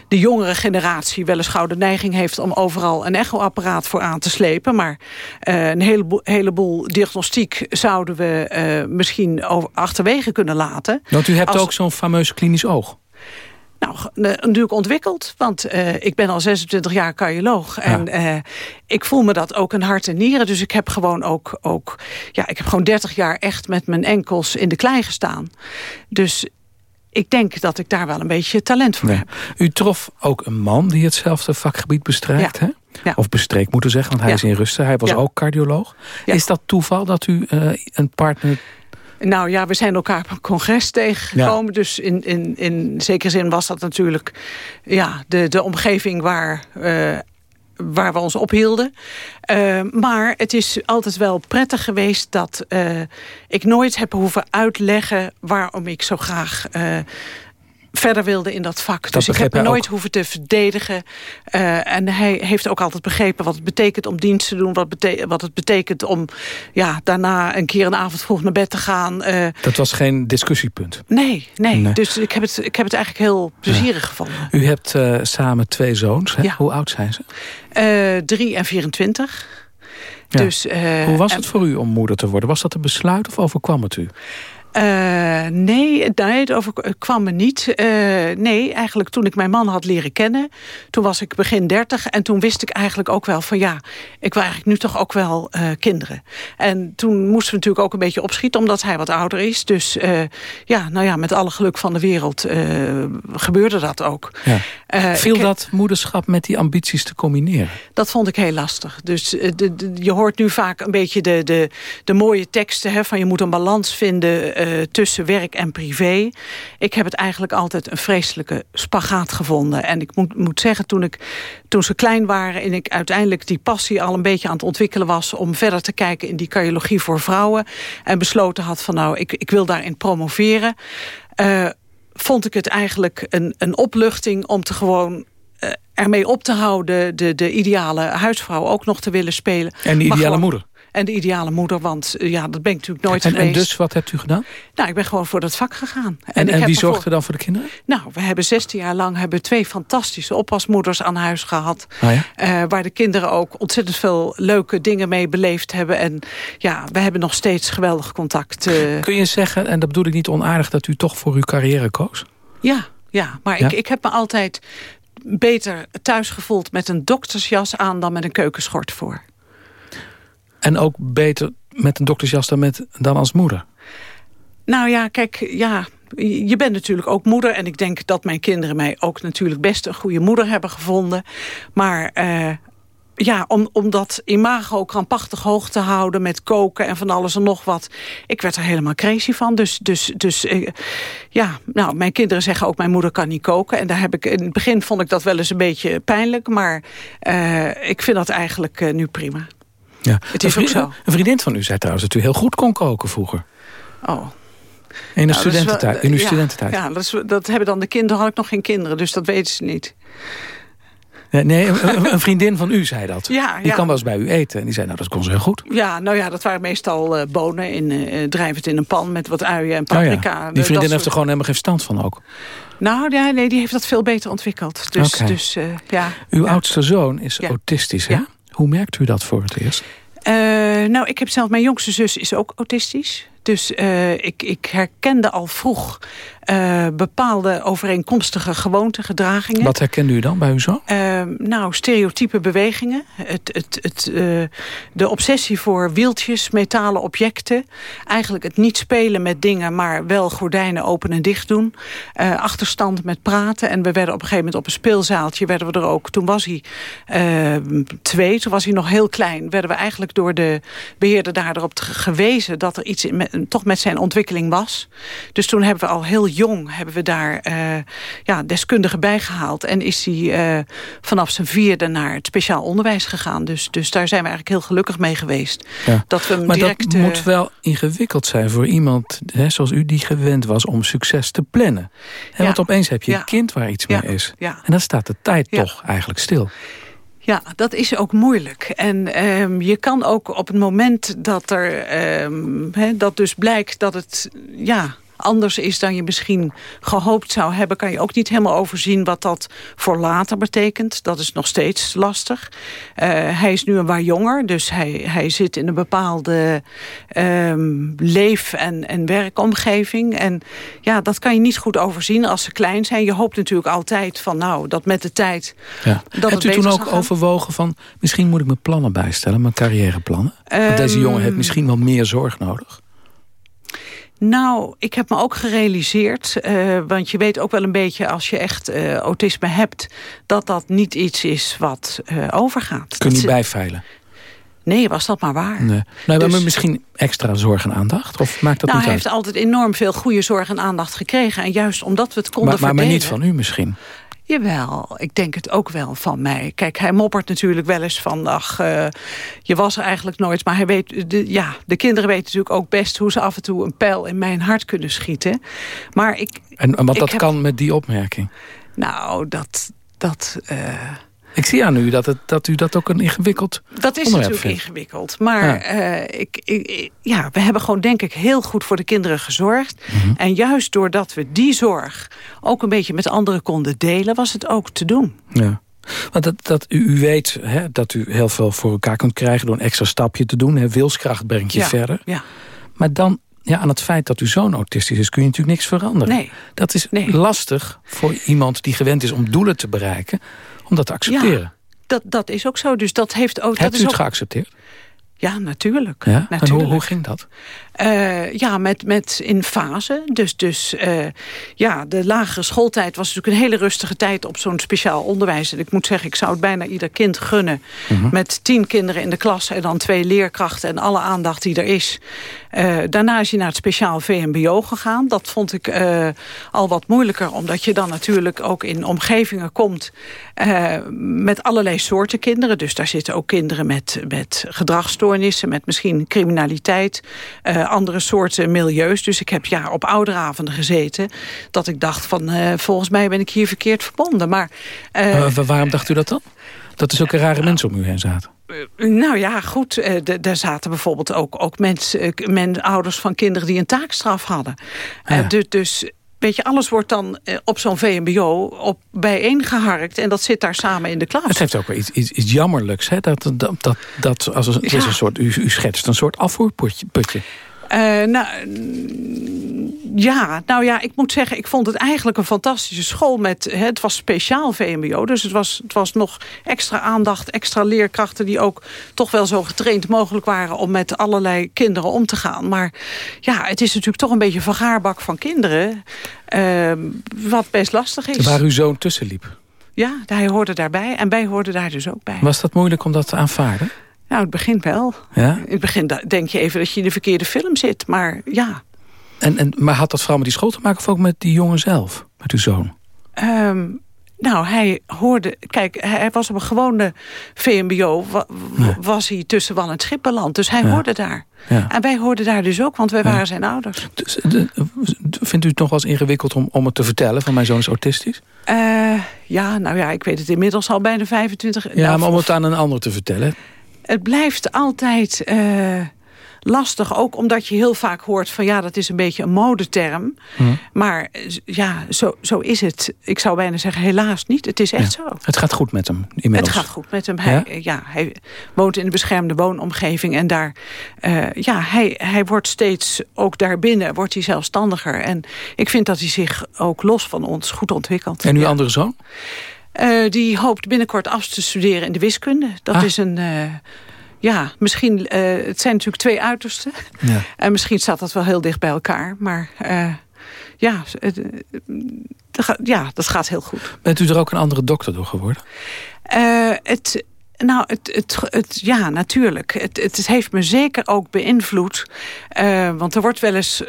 de jongere generatie wel eens gauw de neiging heeft... om overal een echoapparaat voor aan te slepen. Maar uh, een heleboel, heleboel diagnostiek zouden we uh, misschien over, achterwege kunnen laten. Want u hebt Als... ook zo'n fameus klinisch oog. Nou, natuurlijk ontwikkeld, want uh, ik ben al 26 jaar cardioloog. Ja. En uh, ik voel me dat ook in hart en nieren. Dus ik heb gewoon ook, ook, ja, ik heb gewoon 30 jaar echt met mijn enkels in de klei gestaan. Dus ik denk dat ik daar wel een beetje talent voor heb. U trof ook een man die hetzelfde vakgebied bestrijkt, ja. hè? Ja. Of bestreek moeten zeggen, want hij is in rusten. Hij was ook cardioloog. Is dat toeval dat u uh, een partner nou ja, we zijn elkaar op een congres tegengekomen. Ja. Dus in, in, in zekere zin was dat natuurlijk ja, de, de omgeving waar, uh, waar we ons ophielden. Uh, maar het is altijd wel prettig geweest dat uh, ik nooit heb hoeven uitleggen... waarom ik zo graag verder wilde in dat vak. Dat dus ik heb me nooit ook. hoeven te verdedigen. Eh, en hij heeft ook altijd begrepen wat het betekent om dienst te doen. Wat, wat het betekent om ja, daarna een keer een avond vroeg naar bed te gaan. Eh, Dat was geen discussiepunt. nee, nee, Nee. Dus ik heb, het, ik heb het eigenlijk heel plezierig gevonden. U hebt eh, samen twee zoons. Hè? Ja. Hoe oud zijn ze? 3 en 24. Ja. Dus, Hoe was en- het voor u om moeder te worden? Was dat een besluit of overkwam het u? Eh, nee, nee, het overkwam me niet. Eh, nee, eigenlijk toen ik mijn man had leren kennen... toen was ik begin dertig en toen wist ik eigenlijk ook wel van... ja, ik wil eigenlijk nu toch ook wel eh, kinderen. En toen moesten we natuurlijk ook een beetje opschieten... omdat hij wat ouder is. Dus ja, nou ja, met alle geluk van de wereld gebeurde dat ook. Ja. Viel dat moederschap met die ambities te combineren? dat vond ik heel lastig. Dus de, de- je hoort nu vaak een beetje de, de, de mooie teksten... Hè, van je moet een balans vinden eh, tussen werk en privé. Ik heb het eigenlijk altijd een vreselijke spagaat gevonden. En ik moet, moet zeggen, toen, ik, toen ze klein waren... en ik uiteindelijk die passie al een beetje aan het ontwikkelen was... om verder te kijken in die cardiologie voor vrouwen... en besloten had van nou, ik, ik wil daarin promoveren... eh, vond ik het eigenlijk een, een opluchting om te gewoon eh, ermee op te houden... De, de ideale huisvrouw ook nog te willen spelen. En de ideale gewoon- moeder? En de ideale moeder, want eh, ja, dat ben ik natuurlijk nooit En, geweest. en dus, wat hebt u gedaan? Nou, ik ben gewoon voor dat vak gegaan. En, en wie ervoor- zorgde dan voor de kinderen? Nou, we hebben 16 jaar lang hebben twee fantastische oppasmoeders aan huis gehad. Ah ja? eh, waar de kinderen ook ontzettend veel leuke dingen mee beleefd hebben. En ja, we hebben nog steeds geweldig contact. eh, Kun je zeggen, en dat bedoel ik niet onaardig... dat u toch voor uw carrière koos? Ja, ja maar Ja? Ik, ik heb me altijd beter thuis gevoeld met een doktersjas aan dan met een keukenschort voor. En ook beter met een doktersjas dan, met, dan als moeder? Nou ja, kijk, ja, je bent natuurlijk ook moeder. En ik denk dat mijn kinderen mij ook natuurlijk best een goede moeder hebben gevonden. Maar eh, ja, om, om dat imago krampachtig hoog te houden met koken en van alles en nog wat. Ik werd er helemaal crazy van. Dus, dus, dus eh, ja, nou, mijn kinderen zeggen ook mijn moeder kan niet koken. En daar heb ik, in het begin vond ik dat wel eens een beetje pijnlijk. Maar eh, ik vind dat eigenlijk nu prima. Ja. Het is een, ook zo. Een vriendin van u zei trouwens dat u heel goed kon koken vroeger. Oh. In de Nou, wel- studententijd. In uw ja, studententijd. Ja, dat, is, dat hebben dan de kinderen. Had ik nog geen kinderen, dus dat weten ze niet. Nee, nee, een, een vriendin van u zei dat. (laughs) Ja, Die ja. kwam wel eens bij u eten. En die zei, nou, dat kon ze heel goed. Ja, nou ja, dat waren meestal eh, bonen in, eh drijvend in een pan met wat uien en Oh paprika. Eh, Die vriendin dat heeft er gewoon helemaal geen verstand van ook. Nou ja, nee, die heeft dat veel beter ontwikkeld. Dus, dus eh, ja. Uw oudste zoon is autistisch, hè? Hoe merkt u dat voor het eerst? Eh, nou, ik heb zelf, mijn jongste zus is ook autistisch. Dus eh, ik, ik herkende al vroeg eh, bepaalde overeenkomstige gewoonten, gedragingen. Wat herkende u dan bij uw zoon? Ehm, nou, stereotype bewegingen. Het, het, het, eh, de obsessie voor wieltjes, metalen objecten. Eigenlijk het niet spelen met dingen, maar wel gordijnen open en dicht doen. Eh, achterstand met praten. En we werden op een gegeven moment op een speelzaaltje... werden we er ook, toen was hij ehm, twee, toen was hij nog heel klein... werden we eigenlijk door de beheerder daar erop te- gewezen... dat er iets in met, toch met zijn ontwikkeling was. Dus toen hebben we al heel jong hebben we daar eh, ja, deskundigen bij gehaald. En is hij eh, vanaf zijn vierde naar het speciaal onderwijs gegaan. Dus, dus daar zijn we eigenlijk heel gelukkig mee geweest. Ja. Dat we hem Maar direct... dat eh, moet wel ingewikkeld zijn voor iemand hè, zoals u... die gewend was om succes te plannen. Hè, Ja. Want opeens heb je Ja. een kind waar iets mee is. En dan staat de tijd toch eigenlijk stil. Ja, dat is ook moeilijk. En ehm, je kan ook op het moment dat er ehm, dat dus blijkt dat het ja, anders is dan je misschien gehoopt zou hebben, kan je ook niet helemaal overzien wat dat voor later betekent. Dat is nog steeds lastig. Eh, hij is nu een waar jonger, dus hij, hij zit in een bepaalde ehm, leef- en, en werkomgeving. En ja, dat kan je niet goed overzien als ze klein zijn. Je hoopt natuurlijk altijd van nou, dat met de tijd Ja. dat Hebt u toen ook overwogen van... misschien moet ik mijn plannen bijstellen, mijn carrièreplannen? Want deze jongen heeft Ehm, misschien wel meer zorg nodig. Nou, ik heb me ook gerealiseerd, eh, want je weet ook wel een beetje als je echt eh, autisme hebt, dat dat niet iets is wat eh, overgaat. Kun je niet bijveilen. Nee, was dat maar waar. Nee. Nou, Dus- maar misschien extra zorg en aandacht? Of maakt dat nou, niet hij uit? heeft altijd enorm veel goede zorg en aandacht gekregen. En juist omdat we het konden Maar, maar, maar niet van u misschien? Jawel, ik denk het ook wel van mij. Kijk, hij moppert natuurlijk wel eens van... ach, eh, je was er eigenlijk nooit. Maar hij weet, de, ja, de kinderen weten natuurlijk ook best... hoe ze af en toe een pijl in mijn hart kunnen schieten. Maar ik... En, en wat dat heb- kan met die opmerking? Nou, dat... dat eh, Ik zie aan u dat, het, dat u dat ook een ingewikkeld Dat is natuurlijk vindt. ingewikkeld. Maar Ja. eh, ik, ik, ja, we hebben gewoon denk ik heel goed voor de kinderen gezorgd. Mhm. En juist doordat we die zorg ook een beetje met anderen konden delen... was het ook te doen. Ja. Want dat, dat u, u weet hè, dat u heel veel voor elkaar kunt krijgen... door een extra stapje te doen. Hè. Wilskracht brengt je Ja, verder. Ja. Maar dan, ja, aan het feit dat uw zoon autistisch is... kun je natuurlijk niks veranderen. Nee. Dat is Nee. lastig voor iemand die gewend is om doelen te bereiken... om dat te accepteren. Dat, dat is ook zo. Dus dat heeft ook... dat Hebt is u het ook, geaccepteerd? Ja, natuurlijk. Ja? En natuurlijk. hoe, hoe ging dat? Eh, ja, met, met in fase. Dus, dus eh, ja, de lagere schooltijd was natuurlijk een hele rustige tijd op zo'n speciaal onderwijs. En ik moet zeggen, ik zou het bijna ieder kind gunnen. Mhm. Met tien kinderen in de klas en dan twee leerkrachten en alle aandacht die er is. Eh, daarna is hij naar het speciaal VMBO gegaan. Dat vond ik al wat moeilijker, omdat je dan natuurlijk ook in omgevingen komt met allerlei soorten kinderen. Dus daar zitten ook kinderen met, met gedragsstoornissen, met misschien criminaliteit, andere soorten milieus. Dus ik heb ja op ouderavonden gezeten dat ik dacht van eh, volgens mij ben ik hier verkeerd verbonden. Maar eh, waarom dacht u dat dan? Dat er zulke rare mensen om u heen zaten. nou ja, goed. eh, Daar zaten bijvoorbeeld ook, ook mensen, eh, men, ouders van kinderen die een taakstraf hadden. Eh, Ja. dus, dus weet je, alles wordt dan eh, op zo'n VMBO op bijeengeharkt. En dat zit daar samen in de klas. Het heeft ook wel iets, iets, iets jammerlijks. Hè? Dat, dat, dat, dat als is een soort, u, u schetst een soort afvoerputje. Eh, nou, mm, ja, nou ja, ik moet zeggen, ik vond het eigenlijk een fantastische school. Met, hè, het was speciaal VMBO, dus het was, het was nog extra aandacht, extra leerkrachten... die ook toch wel zo getraind mogelijk waren om met allerlei kinderen om te gaan. Maar ja, het is natuurlijk toch een beetje een vergaarbak van kinderen... eh, wat best lastig is. Waar uw zoon tussen liep. Ja, hij hoorde daarbij en wij hoorden daar dus ook bij. Was dat moeilijk om dat te aanvaarden? Nou, het begint wel. Ja? In het begin denk je even dat je in de verkeerde film zit, maar ja... En, en, maar had dat vooral met die school te maken of ook met die jongen zelf? Met uw zoon? Ehm, nou, hij hoorde... Kijk, hij was op een gewone VMBO... wa- was hij tussen wal en schip beland. Dus hij Ja. hoorde daar. Ja. En wij hoorden daar dus ook, want wij waren zijn ouders. Dus, eh, de- vindt u het nog wel eens ingewikkeld om, om het te vertellen? Van mijn zoon is autistisch? Eh, ja, nou ja, ik weet het inmiddels al bijna 25... Ja, nou, maar om het aan een ander te vertellen. Het blijft altijd eh, lastig. Ook omdat je heel vaak hoort van ja, dat is een beetje een modeterm. Hm. Maar ja, zo, zo is het. Ik zou bijna zeggen helaas niet. Het is echt zo. Het gaat goed met hem inmiddels. Het gaat goed met hem. Hij, Ja? ja? hij woont in een beschermde woonomgeving. En daar, eh, ja, hij, hij wordt steeds, ook daarbinnen, wordt hij zelfstandiger. En ik vind dat hij zich ook los van ons goed ontwikkelt. En uw Ja. andere zoon? Eh, die hoopt binnenkort af te studeren in de wiskunde. Dat Ah. is een... eh, ja, misschien, eh, het zijn natuurlijk twee uitersten. Ja. (laughs) En misschien staat dat wel heel dicht bij elkaar. Maar ja, het, dat gaat- ja, dat gaat heel goed. Bent u er ook een andere dokter door geworden? Het, nou, het, het, het, ja, natuurlijk. Het, het, heeft me zeker ook beïnvloed. Want er wordt wel eens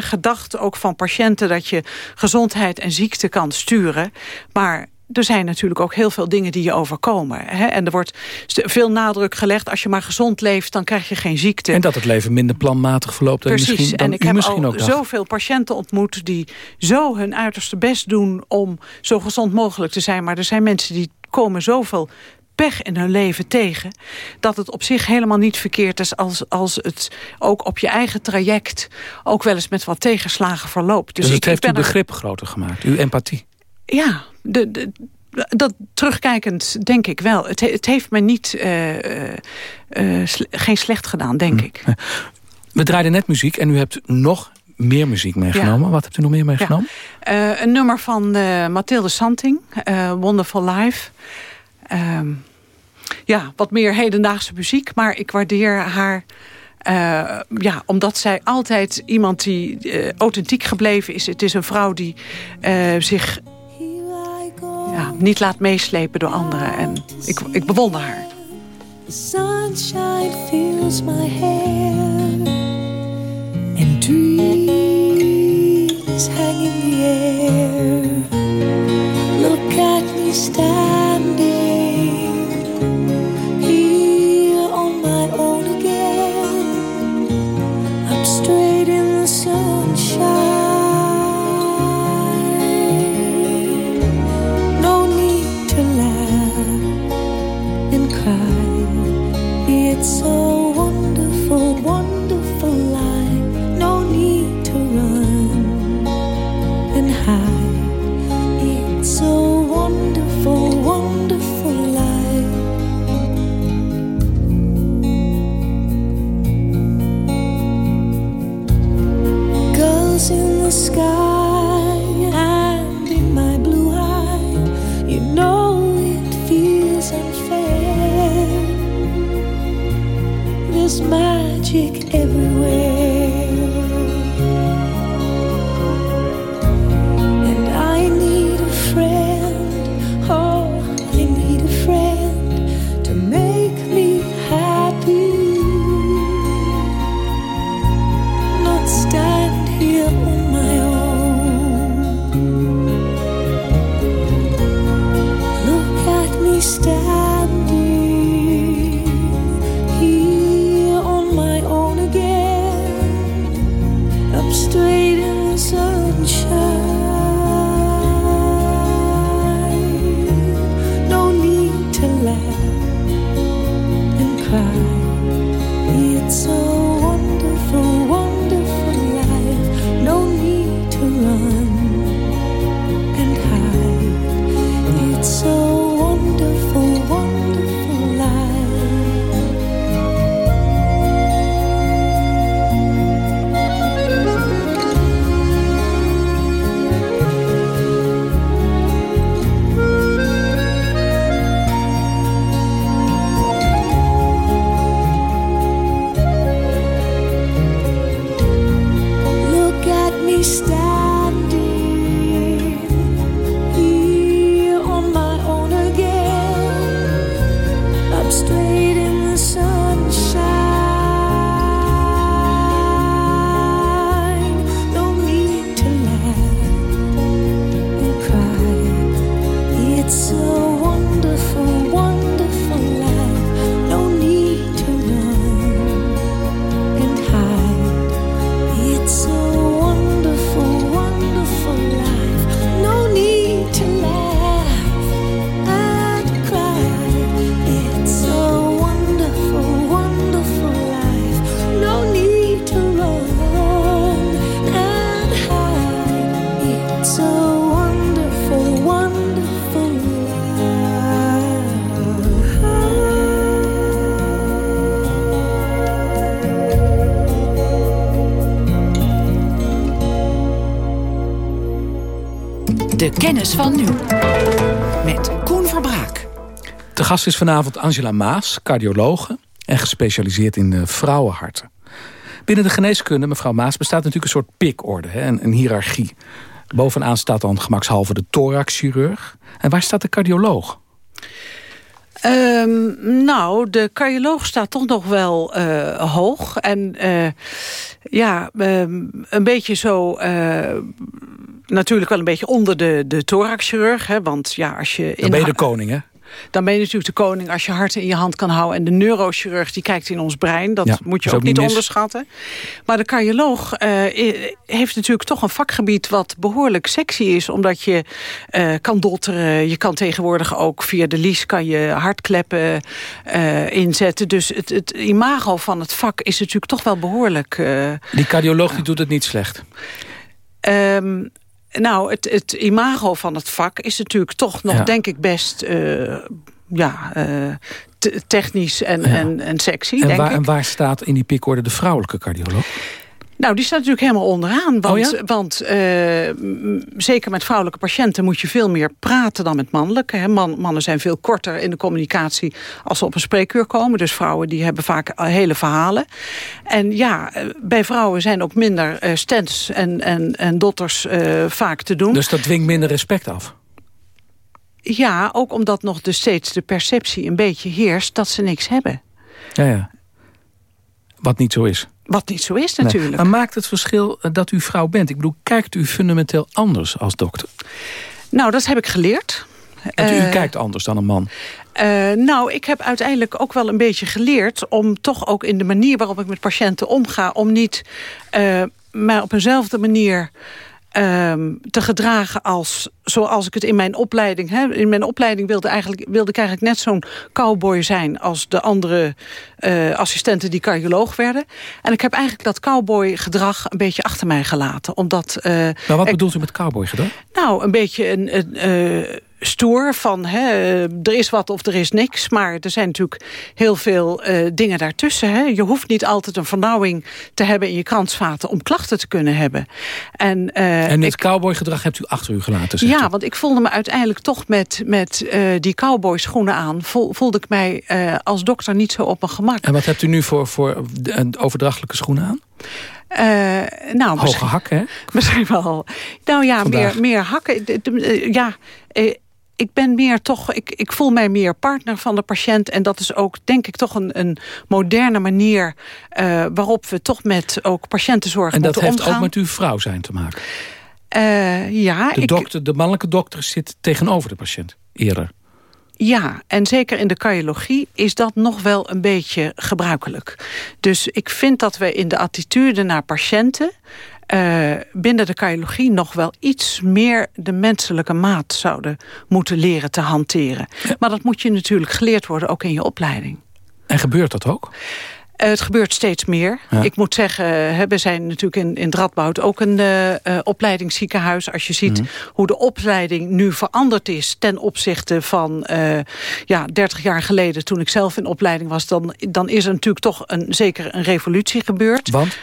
gedacht, ook van patiënten... dat je gezondheid en ziekte kan sturen. Maar er zijn natuurlijk ook heel veel dingen die je overkomen. Hè? En er wordt veel nadruk gelegd... als je maar gezond leeft, dan krijg je geen ziekte. En dat het leven minder planmatig verloopt Precies, misschien, dan en ik heb misschien al zoveel patiënten ontmoet... die zo hun uiterste best doen om zo gezond mogelijk te zijn. Maar er zijn mensen die komen zoveel pech in hun leven tegen... dat het op zich helemaal niet verkeerd is... als, als het ook op je eigen traject... ook wel eens met wat tegenslagen verloopt. Dus, het ik- ik heeft uw er- begrip groter gemaakt, uw empathie. Ja, de, de, dat terugkijkend denk ik wel. Het, he- het heeft me niet, eh, eh, eh, sle- geen slecht gedaan, denk Hm. ik. We draaiden net muziek en u hebt nog meer muziek meegenomen. Wat hebt u nog meer meegenomen? Een nummer van Mathilde Santing, Wonderful Life. Ehm, ja, wat meer hedendaagse muziek, maar ik waardeer haar... eh, ja, omdat zij altijd iemand die authentiek gebleven is. Het is een vrouw die zich ja, niet laat meeslepen door anderen. En ik, ik bewonder haar. The sun sunshine fills my hair and dreams hang in the air. Look at me standing Van nu. Met Koen Verbraak. De gast is vanavond Angela Maas, cardiologe... en gespecialiseerd in de vrouwenharten. Binnen de geneeskunde, mevrouw Maas, bestaat natuurlijk een soort pikorde, hè, een, een hiërarchie. Bovenaan staat dan gemakshalve de thoraxchirurg. En waar staat de cardioloog? Ehm, nou, de cardioloog staat toch nog wel eh, hoog. En eh, ja, ehm, een beetje zo... eh, natuurlijk wel een beetje onder de, de thoraxchirurg. Hè, want ja, als je... Dan ben je de koning, hè? dan ben je natuurlijk de koning als je hart in je hand kan houden. En de neurochirurg die kijkt in ons brein. Dat Ja, moet je ook ook niet mis. onderschatten. Maar de cardioloog eh, heeft natuurlijk toch een vakgebied... wat behoorlijk sexy is. Omdat je eh, kan dotteren. Je kan tegenwoordig ook via de lies kan je hartkleppen eh, inzetten. Dus het, het imago van het vak is natuurlijk toch wel behoorlijk... eh, Die cardioloog die doet het niet slecht. Ehm, nou, het, het imago van het vak is natuurlijk toch nog, Ja. denk ik, best eh, ja, eh, te- technisch en, Ja. en, en sexy, En denk waar, ik. en waar staat in die pikorde de vrouwelijke cardioloog? Nou, die staat natuurlijk helemaal onderaan. Want, Oh ja? want eh, zeker met vrouwelijke patiënten moet je veel meer praten dan met mannelijke. Hè. Man, mannen zijn veel korter in de communicatie als ze op een spreekuur komen. Dus vrouwen die hebben vaak eh, hele verhalen. En ja, eh, bij vrouwen zijn ook minder eh, stents en, en, en dotters vaak te doen. Dus dat dwingt minder respect af. Ja, ook omdat nog de steeds de perceptie een beetje heerst dat ze niks hebben. Ja, ja. Wat niet zo is. Wat niet zo is Nee. natuurlijk. Maar maakt het verschil eh, dat u vrouw bent? Ik bedoel, kijkt u fundamenteel anders als dokter? Nou, dat heb ik geleerd. Want u Eh, kijkt anders dan een man. Eh, nou, ik heb uiteindelijk ook wel een beetje geleerd... om toch ook in de manier waarop ik met patiënten omga... om niet eh mij op eenzelfde manier ehm, te gedragen als zoals ik het in mijn opleiding... Hè, in mijn opleiding wilde, eigenlijk, wilde ik eigenlijk net zo'n cowboy zijn... als de andere eh, assistenten die cardioloog werden. En ik heb eigenlijk dat cowboy gedrag een beetje achter mij gelaten. Omdat... Maar wat ik- bedoelt u met cowboy gedaan? nou, een beetje een, een, eh, stoer van hè, eh, er is wat of er is niks. Maar er zijn natuurlijk heel veel eh, dingen daartussen. Hè. Je hoeft niet altijd een vernauwing te hebben in je kransvaten... om klachten te kunnen hebben. En, eh, En het ik- cowboy gedrag hebt u achter u gelaten, zegt ja, u. want ik voelde me uiteindelijk toch met, met eh, die cowboy schoenen aan... Voel, voelde ik mij als dokter niet zo op mijn gemak. En wat hebt u nu voor, voor overdrachtelijke schoenen aan? Eh, nou, Hoge hakken, hè? (laughs) Misschien wel. Nou ja, Vandaag. meer, meer hakken. Ja, ik ben meer toch, ik, ik voel mij meer partner van de patiënt. En dat is ook, denk ik, toch een, een moderne manier eh, waarop we toch met ook patiëntenzorg En dat moeten heeft omgaan. ook met uw vrouw zijn te maken. Eh, ja, De, ik, dokter, de mannelijke dokter zit tegenover de patiënt. Eerder. Ja, en zeker in de cardiologie is dat nog wel een beetje gebruikelijk. Dus ik vind dat we in de attitude naar patiënten... eh, binnen de cardiologie nog wel iets meer de menselijke maat zouden moeten leren te hanteren. Maar dat moet je natuurlijk geleerd worden, ook in je opleiding. En gebeurt dat ook? Eh, het gebeurt steeds meer. Ja. Ik moet zeggen, we zijn natuurlijk in, in Radboud ook een eh, opleidingsziekenhuis. Als je ziet Mhm. hoe de opleiding nu veranderd is ten opzichte van ja, 30 jaar geleden toen ik zelf in opleiding was, dan, dan is er natuurlijk toch een, zeker een revolutie gebeurd. Want?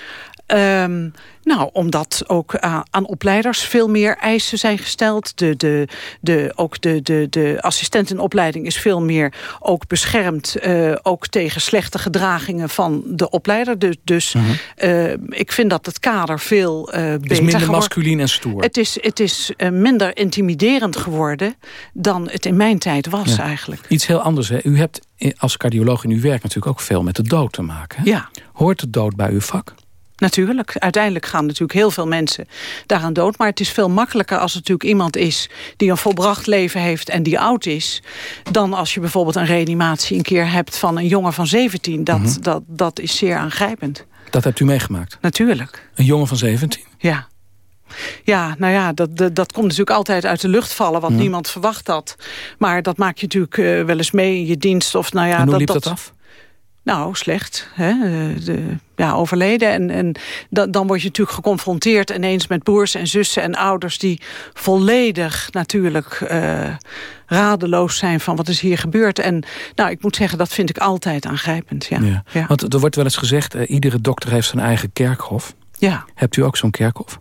Ehm, nou, omdat ook aan, aan opleiders veel meer eisen zijn gesteld. De, de, de, ook de, de, de assistent in opleiding is veel meer ook beschermd... eh, ook tegen slechte gedragingen van de opleider. Dus, dus eh, ik vind dat het kader veel eh Het beter is minder geworden. masculien en stoer. Het is, het is eh, minder intimiderend geworden dan het in mijn tijd was Ja. eigenlijk. Iets heel anders. Hè? U hebt als cardioloog in uw werk natuurlijk ook veel met de dood te maken. Hè? Ja. Hoort de dood bij uw vak? Natuurlijk. Uiteindelijk gaan natuurlijk heel veel mensen daaraan dood. Maar het is veel makkelijker als het natuurlijk iemand is... die een volbracht leven heeft en die oud is... dan als je bijvoorbeeld een reanimatie een keer hebt van een jongen van 17. Dat, Mhm. dat, dat is zeer aangrijpend. Dat hebt u meegemaakt. Natuurlijk, Een jongen van 17? ja. Ja, nou ja, dat, dat, dat komt natuurlijk altijd uit de lucht vallen... want Mhm. niemand verwacht dat. Maar dat maak je natuurlijk eh, wel eens mee in je dienst. Of, nou ja, en hoe dat, liep dat, dat af? Nou, slecht. Hè? eh, De, ja, overleden. En, en dan, dan word je natuurlijk geconfronteerd ineens met broers en zussen en ouders... die volledig natuurlijk eh, radeloos zijn van wat is hier gebeurd. En nou, ik moet zeggen, dat vind ik altijd aangrijpend. Ja, Ja. ja. Want er wordt wel eens gezegd, eh, iedere dokter heeft zijn eigen kerkhof. ja. Hebt u ook zo'n kerkhof?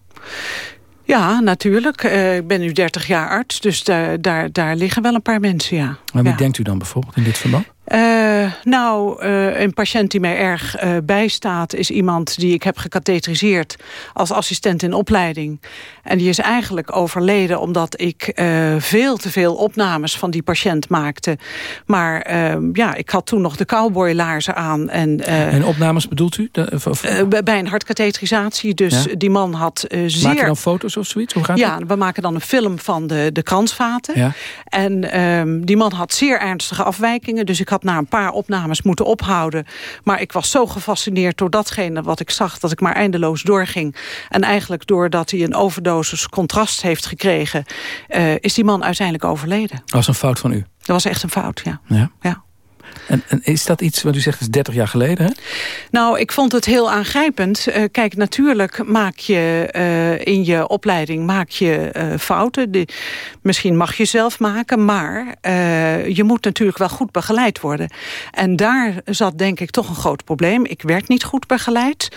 ja natuurlijk. Ik ben nu 30 jaar arts, dus daar, daar, daar liggen wel een paar mensen, ja. Maar wie ja. denkt u dan bijvoorbeeld in dit verband? Eh, nou, eh, een patiënt die mij erg eh, bijstaat... is iemand die ik heb gekatheteriseerd als assistent in opleiding. En die is eigenlijk overleden omdat ik veel te veel opnames van die patiënt maakte. Maar eh, ja, ik had toen nog de cowboylaarzen aan. En, En opnames bedoelt u? De, of- of- bij- een hartkatheterisatie. Dus Ja. die man had eh, Maak je zeer... dan foto's of zoiets? Hoe gaat dat? Ja, we maken dan een film van de, de kransvaten. Ja. En ehm, die man had zeer ernstige afwijkingen. Dus ik had na een paar opnames moeten ophouden. Maar ik was zo gefascineerd door datgene wat ik zag... dat ik maar eindeloos doorging. En eigenlijk doordat hij een overdosis contrast heeft gekregen... eh, is die man uiteindelijk overleden. Dat was een fout van u. Dat was echt een fout, ja. Ja. ja. En, is dat iets wat u zegt, is 30 jaar geleden? Hè? Nou, ik vond het heel aangrijpend. Eh, kijk, natuurlijk maak je eh, in je opleiding maak je, eh, fouten. Misschien mag je zelf maken, maar je moet natuurlijk wel goed begeleid worden. En daar zat denk ik toch een groot probleem. Ik werd niet goed begeleid.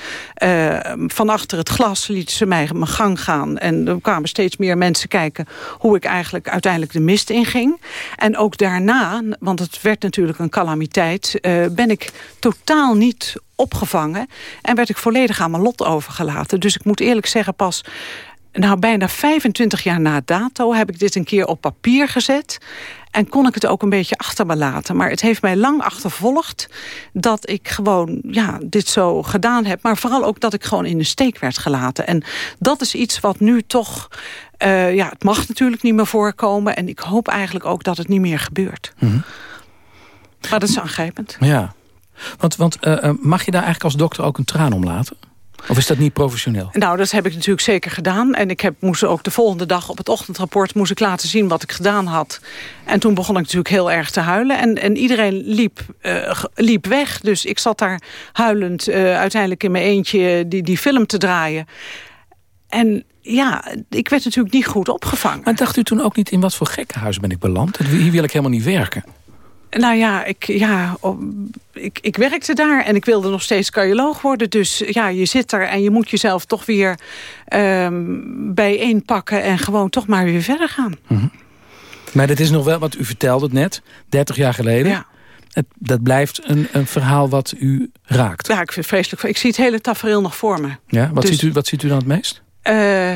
Van achter het glas lieten ze mij mijn gang gaan. En er kwamen steeds meer mensen kijken hoe ik eigenlijk uiteindelijk de mist inging. En ook daarna, want het werd natuurlijk een calamiteit... eh, ben ik totaal niet opgevangen en werd ik volledig aan mijn lot overgelaten. Dus ik moet eerlijk zeggen, pas nou, bijna 25 jaar na dato heb ik dit een keer op papier gezet. En kon ik het ook een beetje achter me laten. Maar het heeft mij lang achtervolgd dat ik gewoon ja, dit zo gedaan heb. Maar vooral ook dat ik gewoon in de steek werd gelaten. En dat is iets wat nu toch... Uh, ja, het mag natuurlijk niet meer voorkomen. En ik hoop eigenlijk ook dat het niet meer gebeurt. Mhm. Maar dat is aangrijpend. Ja. Want, want uh, mag je daar eigenlijk als dokter ook een traan om laten? Of is dat niet professioneel? Nou, dat heb ik natuurlijk zeker gedaan. En ik heb, moest ook de volgende dag op het ochtendrapport... moest ik laten zien wat ik gedaan had. En toen begon ik natuurlijk heel erg te huilen. En, en iedereen liep, uh, liep weg. Dus ik zat daar huilend uh, uiteindelijk in mijn eentje die, die film te draaien. En ja, ik werd natuurlijk niet goed opgevangen. Maar dacht u toen ook niet in wat voor gekkenhuis ben ik beland? Hier wil ik helemaal niet werken. Nou ja, ik, ja ik, ik werkte daar en ik wilde nog steeds cardioloog worden. Dus ja, je zit er en je moet jezelf toch weer um, bijeenpakken... en gewoon toch maar weer verder gaan. Mm -hmm. Maar dat is nog wel, wat u vertelde het net, 30 jaar geleden... Ja. Het, dat blijft een, een verhaal wat u raakt. Ja, ik vind het vreselijk. Ik zie het hele tafereel nog voor me. Ja, wat, dus, ziet, u, wat ziet u dan het meest? Uh,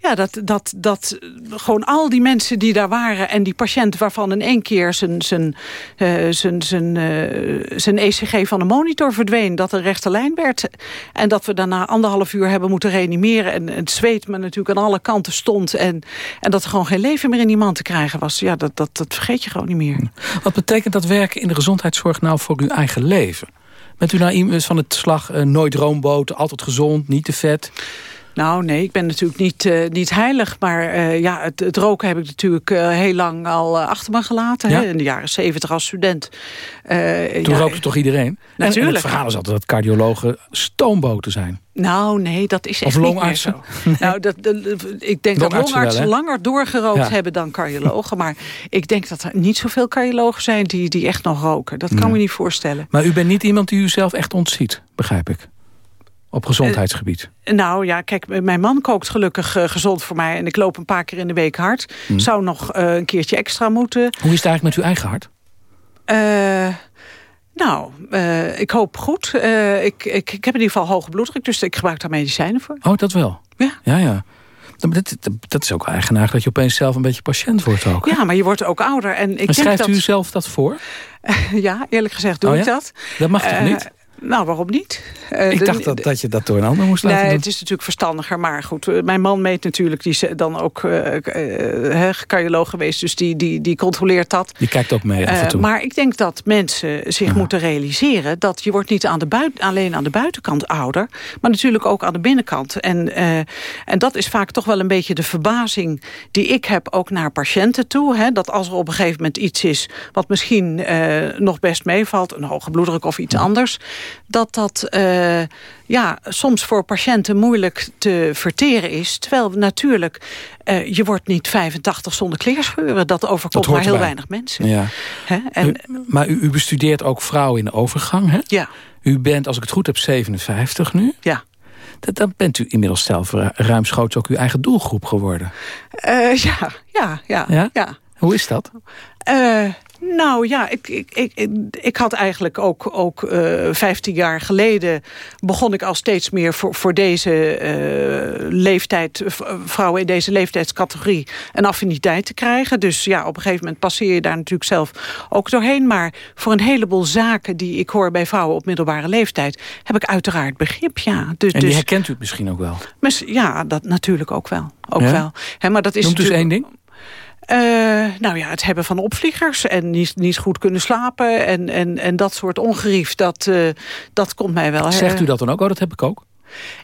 ja, dat, dat, dat gewoon al die mensen die daar waren... en die patiënt waarvan in één keer zijn, zijn, uh, zijn, zijn, uh, zijn ECG van de monitor verdween... dat er rechte lijn werd. En dat we daarna anderhalf uur hebben moeten reanimeren... en het zweet me natuurlijk aan alle kanten stond... en, en dat er gewoon geen leven meer in die man te krijgen was. Ja, dat, dat, dat vergeet je gewoon niet meer. Wat betekent dat werken in de gezondheidszorg nou voor uw eigen leven? Bent u nou iemand van het slag uh, nooit roomboten, altijd gezond, niet te vet... Nou nee, ik ben natuurlijk niet, uh, niet heilig. Maar uh, ja, het, het, roken heb ik natuurlijk uh, heel lang al achter me gelaten. Ja? Hè? In de jaren zeventig als student. Toen ja, rookte toch iedereen? Natuurlijk. En, en het verhaal is altijd dat cardiologen stoomboten zijn. Nou, nee, dat is echt niet meer zo. (laughs) nou, dat, dat, ik denk dat longartsen wel, langer doorgerookt Ja. hebben dan cardiologen. Maar ik denk dat er niet zoveel cardiologen zijn die, die echt nog roken. Dat kan Nee. me niet voorstellen. Maar u bent niet iemand die u zelf echt ontziet, begrijp ik. Op gezondheidsgebied. Nou ja, kijk, mijn man kookt gelukkig eh, gezond voor mij. En ik loop een paar keer in de week hard. Hmm. Zou nog eh, een keertje extra moeten. Hoe is het eigenlijk met uw eigen hart? Eh, nou, eh, ik hoop goed. Eh, ik, ik, ik heb in ieder geval hoge bloeddruk, dus ik gebruik daar medicijnen voor. Oh, dat wel? Ja. Ja, ja. Dat, dat, dat is ook eigenaardig dat je opeens zelf een beetje patiënt wordt ook. hè? Ja, maar je wordt ook ouder. En ik en denk schrijft dat, u zelf dat voor? (laughs) Ja, eerlijk gezegd doe Oh ik dat. Dat mag toch Eh, niet? Nou, waarom niet? Eh, Ik dacht dat, dat je dat door een ander moest laten Nee, doen. het is natuurlijk verstandiger. Maar goed, eh, mijn man meet natuurlijk, die is dan ook eh, cardioloog geweest. Dus die, die, die controleert dat. Die kijkt ook mee af en toe. maar ik denk dat mensen zich Ja. moeten realiseren... dat je wordt niet aan de alleen aan de buitenkant ouder... maar natuurlijk ook aan de binnenkant. En, en dat is vaak toch wel een beetje de verbazing die ik heb... ook naar patiënten toe. Hè, dat als er op een gegeven moment iets is... wat misschien nog best meevalt, een hoge bloeddruk of iets anders... dat dat eh, ja, soms voor patiënten moeilijk te verteren is. Terwijl natuurlijk, eh, je wordt niet 85 zonder kleerscheuren. Dat overkomt maar heel weinig mensen. ja. Hè? En, U- maar u, u bestudeert ook vrouwen in de overgang, hè? ja, U bent, als ik het goed heb, 57 nu. ja. Dan bent u inmiddels zelf ru- ruimschoots ook uw eigen doelgroep geworden. Eh, ja, ja, ja, Ja? ja. Hoe is dat? Eh, nou ja, ik, ik, ik, ik- had eigenlijk ook, ook eh 15 jaar geleden... begon ik al steeds meer voor, voor deze eh, leeftijd... vrouwen in deze leeftijdscategorie een affiniteit te krijgen. Dus ja, op een gegeven moment passeer je daar natuurlijk zelf ook doorheen. Maar voor een heleboel zaken die ik hoor bij vrouwen op middelbare leeftijd... heb ik uiteraard begrip, ja. Dus, En die dus, herkent u misschien ook wel. ja, dat natuurlijk ook wel. Ook Ja? wel. Hè, maar dat is Noemt dus één ding. Eh, nou ja, het hebben van opvliegers en niet, niet goed kunnen slapen... en, en, en dat soort ongerief, dat, eh, dat komt mij wel. Zegt u dat dan ook? Oh, dat heb ik ook.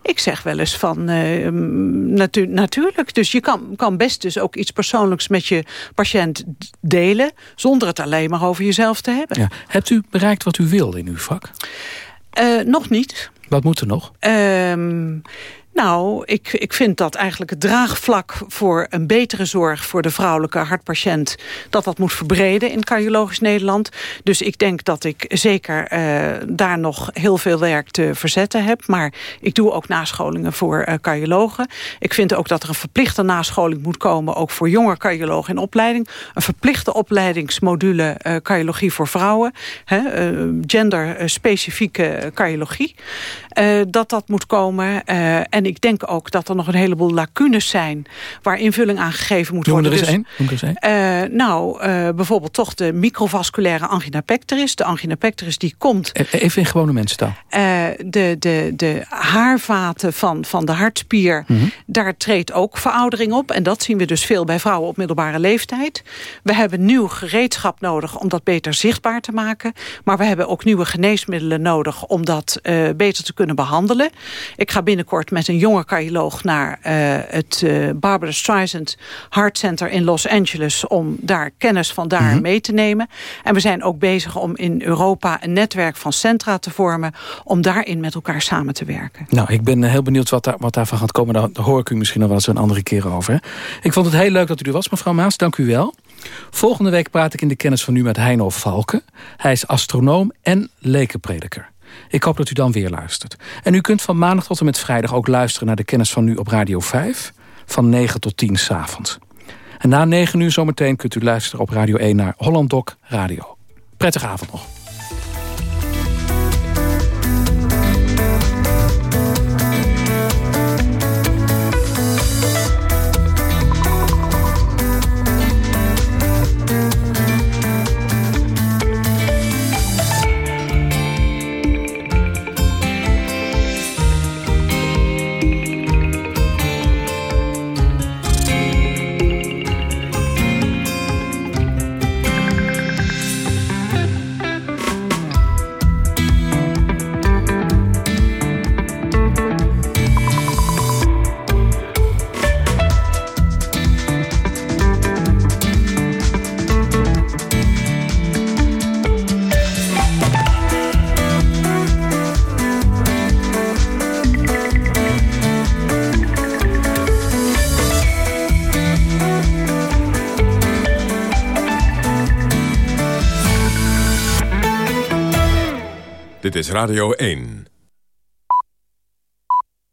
Ik zeg wel eens van, eh, mm, natu natuurlijk. Dus je kan, kan best dus ook iets persoonlijks met je patiënt delen... zonder het alleen maar over jezelf te hebben. Ja. Hebt u bereikt wat u wilde in uw vak? Eh, nog niet. Wat moet er nog? Ehm, nou, ik, ik vind dat eigenlijk het draagvlak voor een betere zorg voor de vrouwelijke hartpatiënt, dat dat moet verbreden in cardiologisch Nederland. Dus ik denk dat ik zeker eh, daar nog heel veel werk te verzetten heb. Maar ik doe ook nascholingen voor eh, cardiologen. Ik vind ook dat er een verplichte nascholing moet komen, ook voor jonge cardiologen in opleiding. Een verplichte opleidingsmodule eh, cardiologie voor vrouwen. Genderspecifieke cardiologie. Eh, dat dat moet komen. Eh, en ik denk ook dat er nog een heleboel lacunes zijn... waar invulling aan gegeven moet Noem er worden. eens één. Er. Eh, nou, bijvoorbeeld toch de microvasculaire angina pectoris. De angina pectoris die komt E- Even in gewone mensentaal. eh, de, de, de haarvaten van, van de hartspier, Mhm. daar treedt ook veroudering op. En dat zien we dus veel bij vrouwen op middelbare leeftijd. We hebben nieuw gereedschap nodig om dat beter zichtbaar te maken. Maar we hebben ook nieuwe geneesmiddelen nodig om dat beter te kunnen behandelen. Ik ga binnenkort met een jonge cardioloog naar eh, het eh, Barbara Streisand Heart Center in Los Angeles... om daar kennis van daar Mhm. mee te nemen. En we zijn ook bezig om in Europa een netwerk van centra te vormen... om daarin met elkaar samen te werken. Nou, ik ben eh, heel benieuwd wat, daar, wat daarvan gaat komen. Daar, daar hoor ik u misschien nog wel eens een andere keer over. hè. Ik vond het heel leuk dat u er was, mevrouw Maas. Dank u wel. Volgende week praat ik in de kennis van nu met Heino Valken. Hij is astronoom en lekenprediker. Ik hoop dat u dan weer luistert. En u kunt van maandag tot en met vrijdag ook luisteren... naar de kennis van nu op Radio 5. Van 9 tot 10 s'avonds. En na 9 uur zometeen kunt u luisteren op Radio 1 naar Holland Doc Radio. Prettige avond nog. Dit is Radio 1.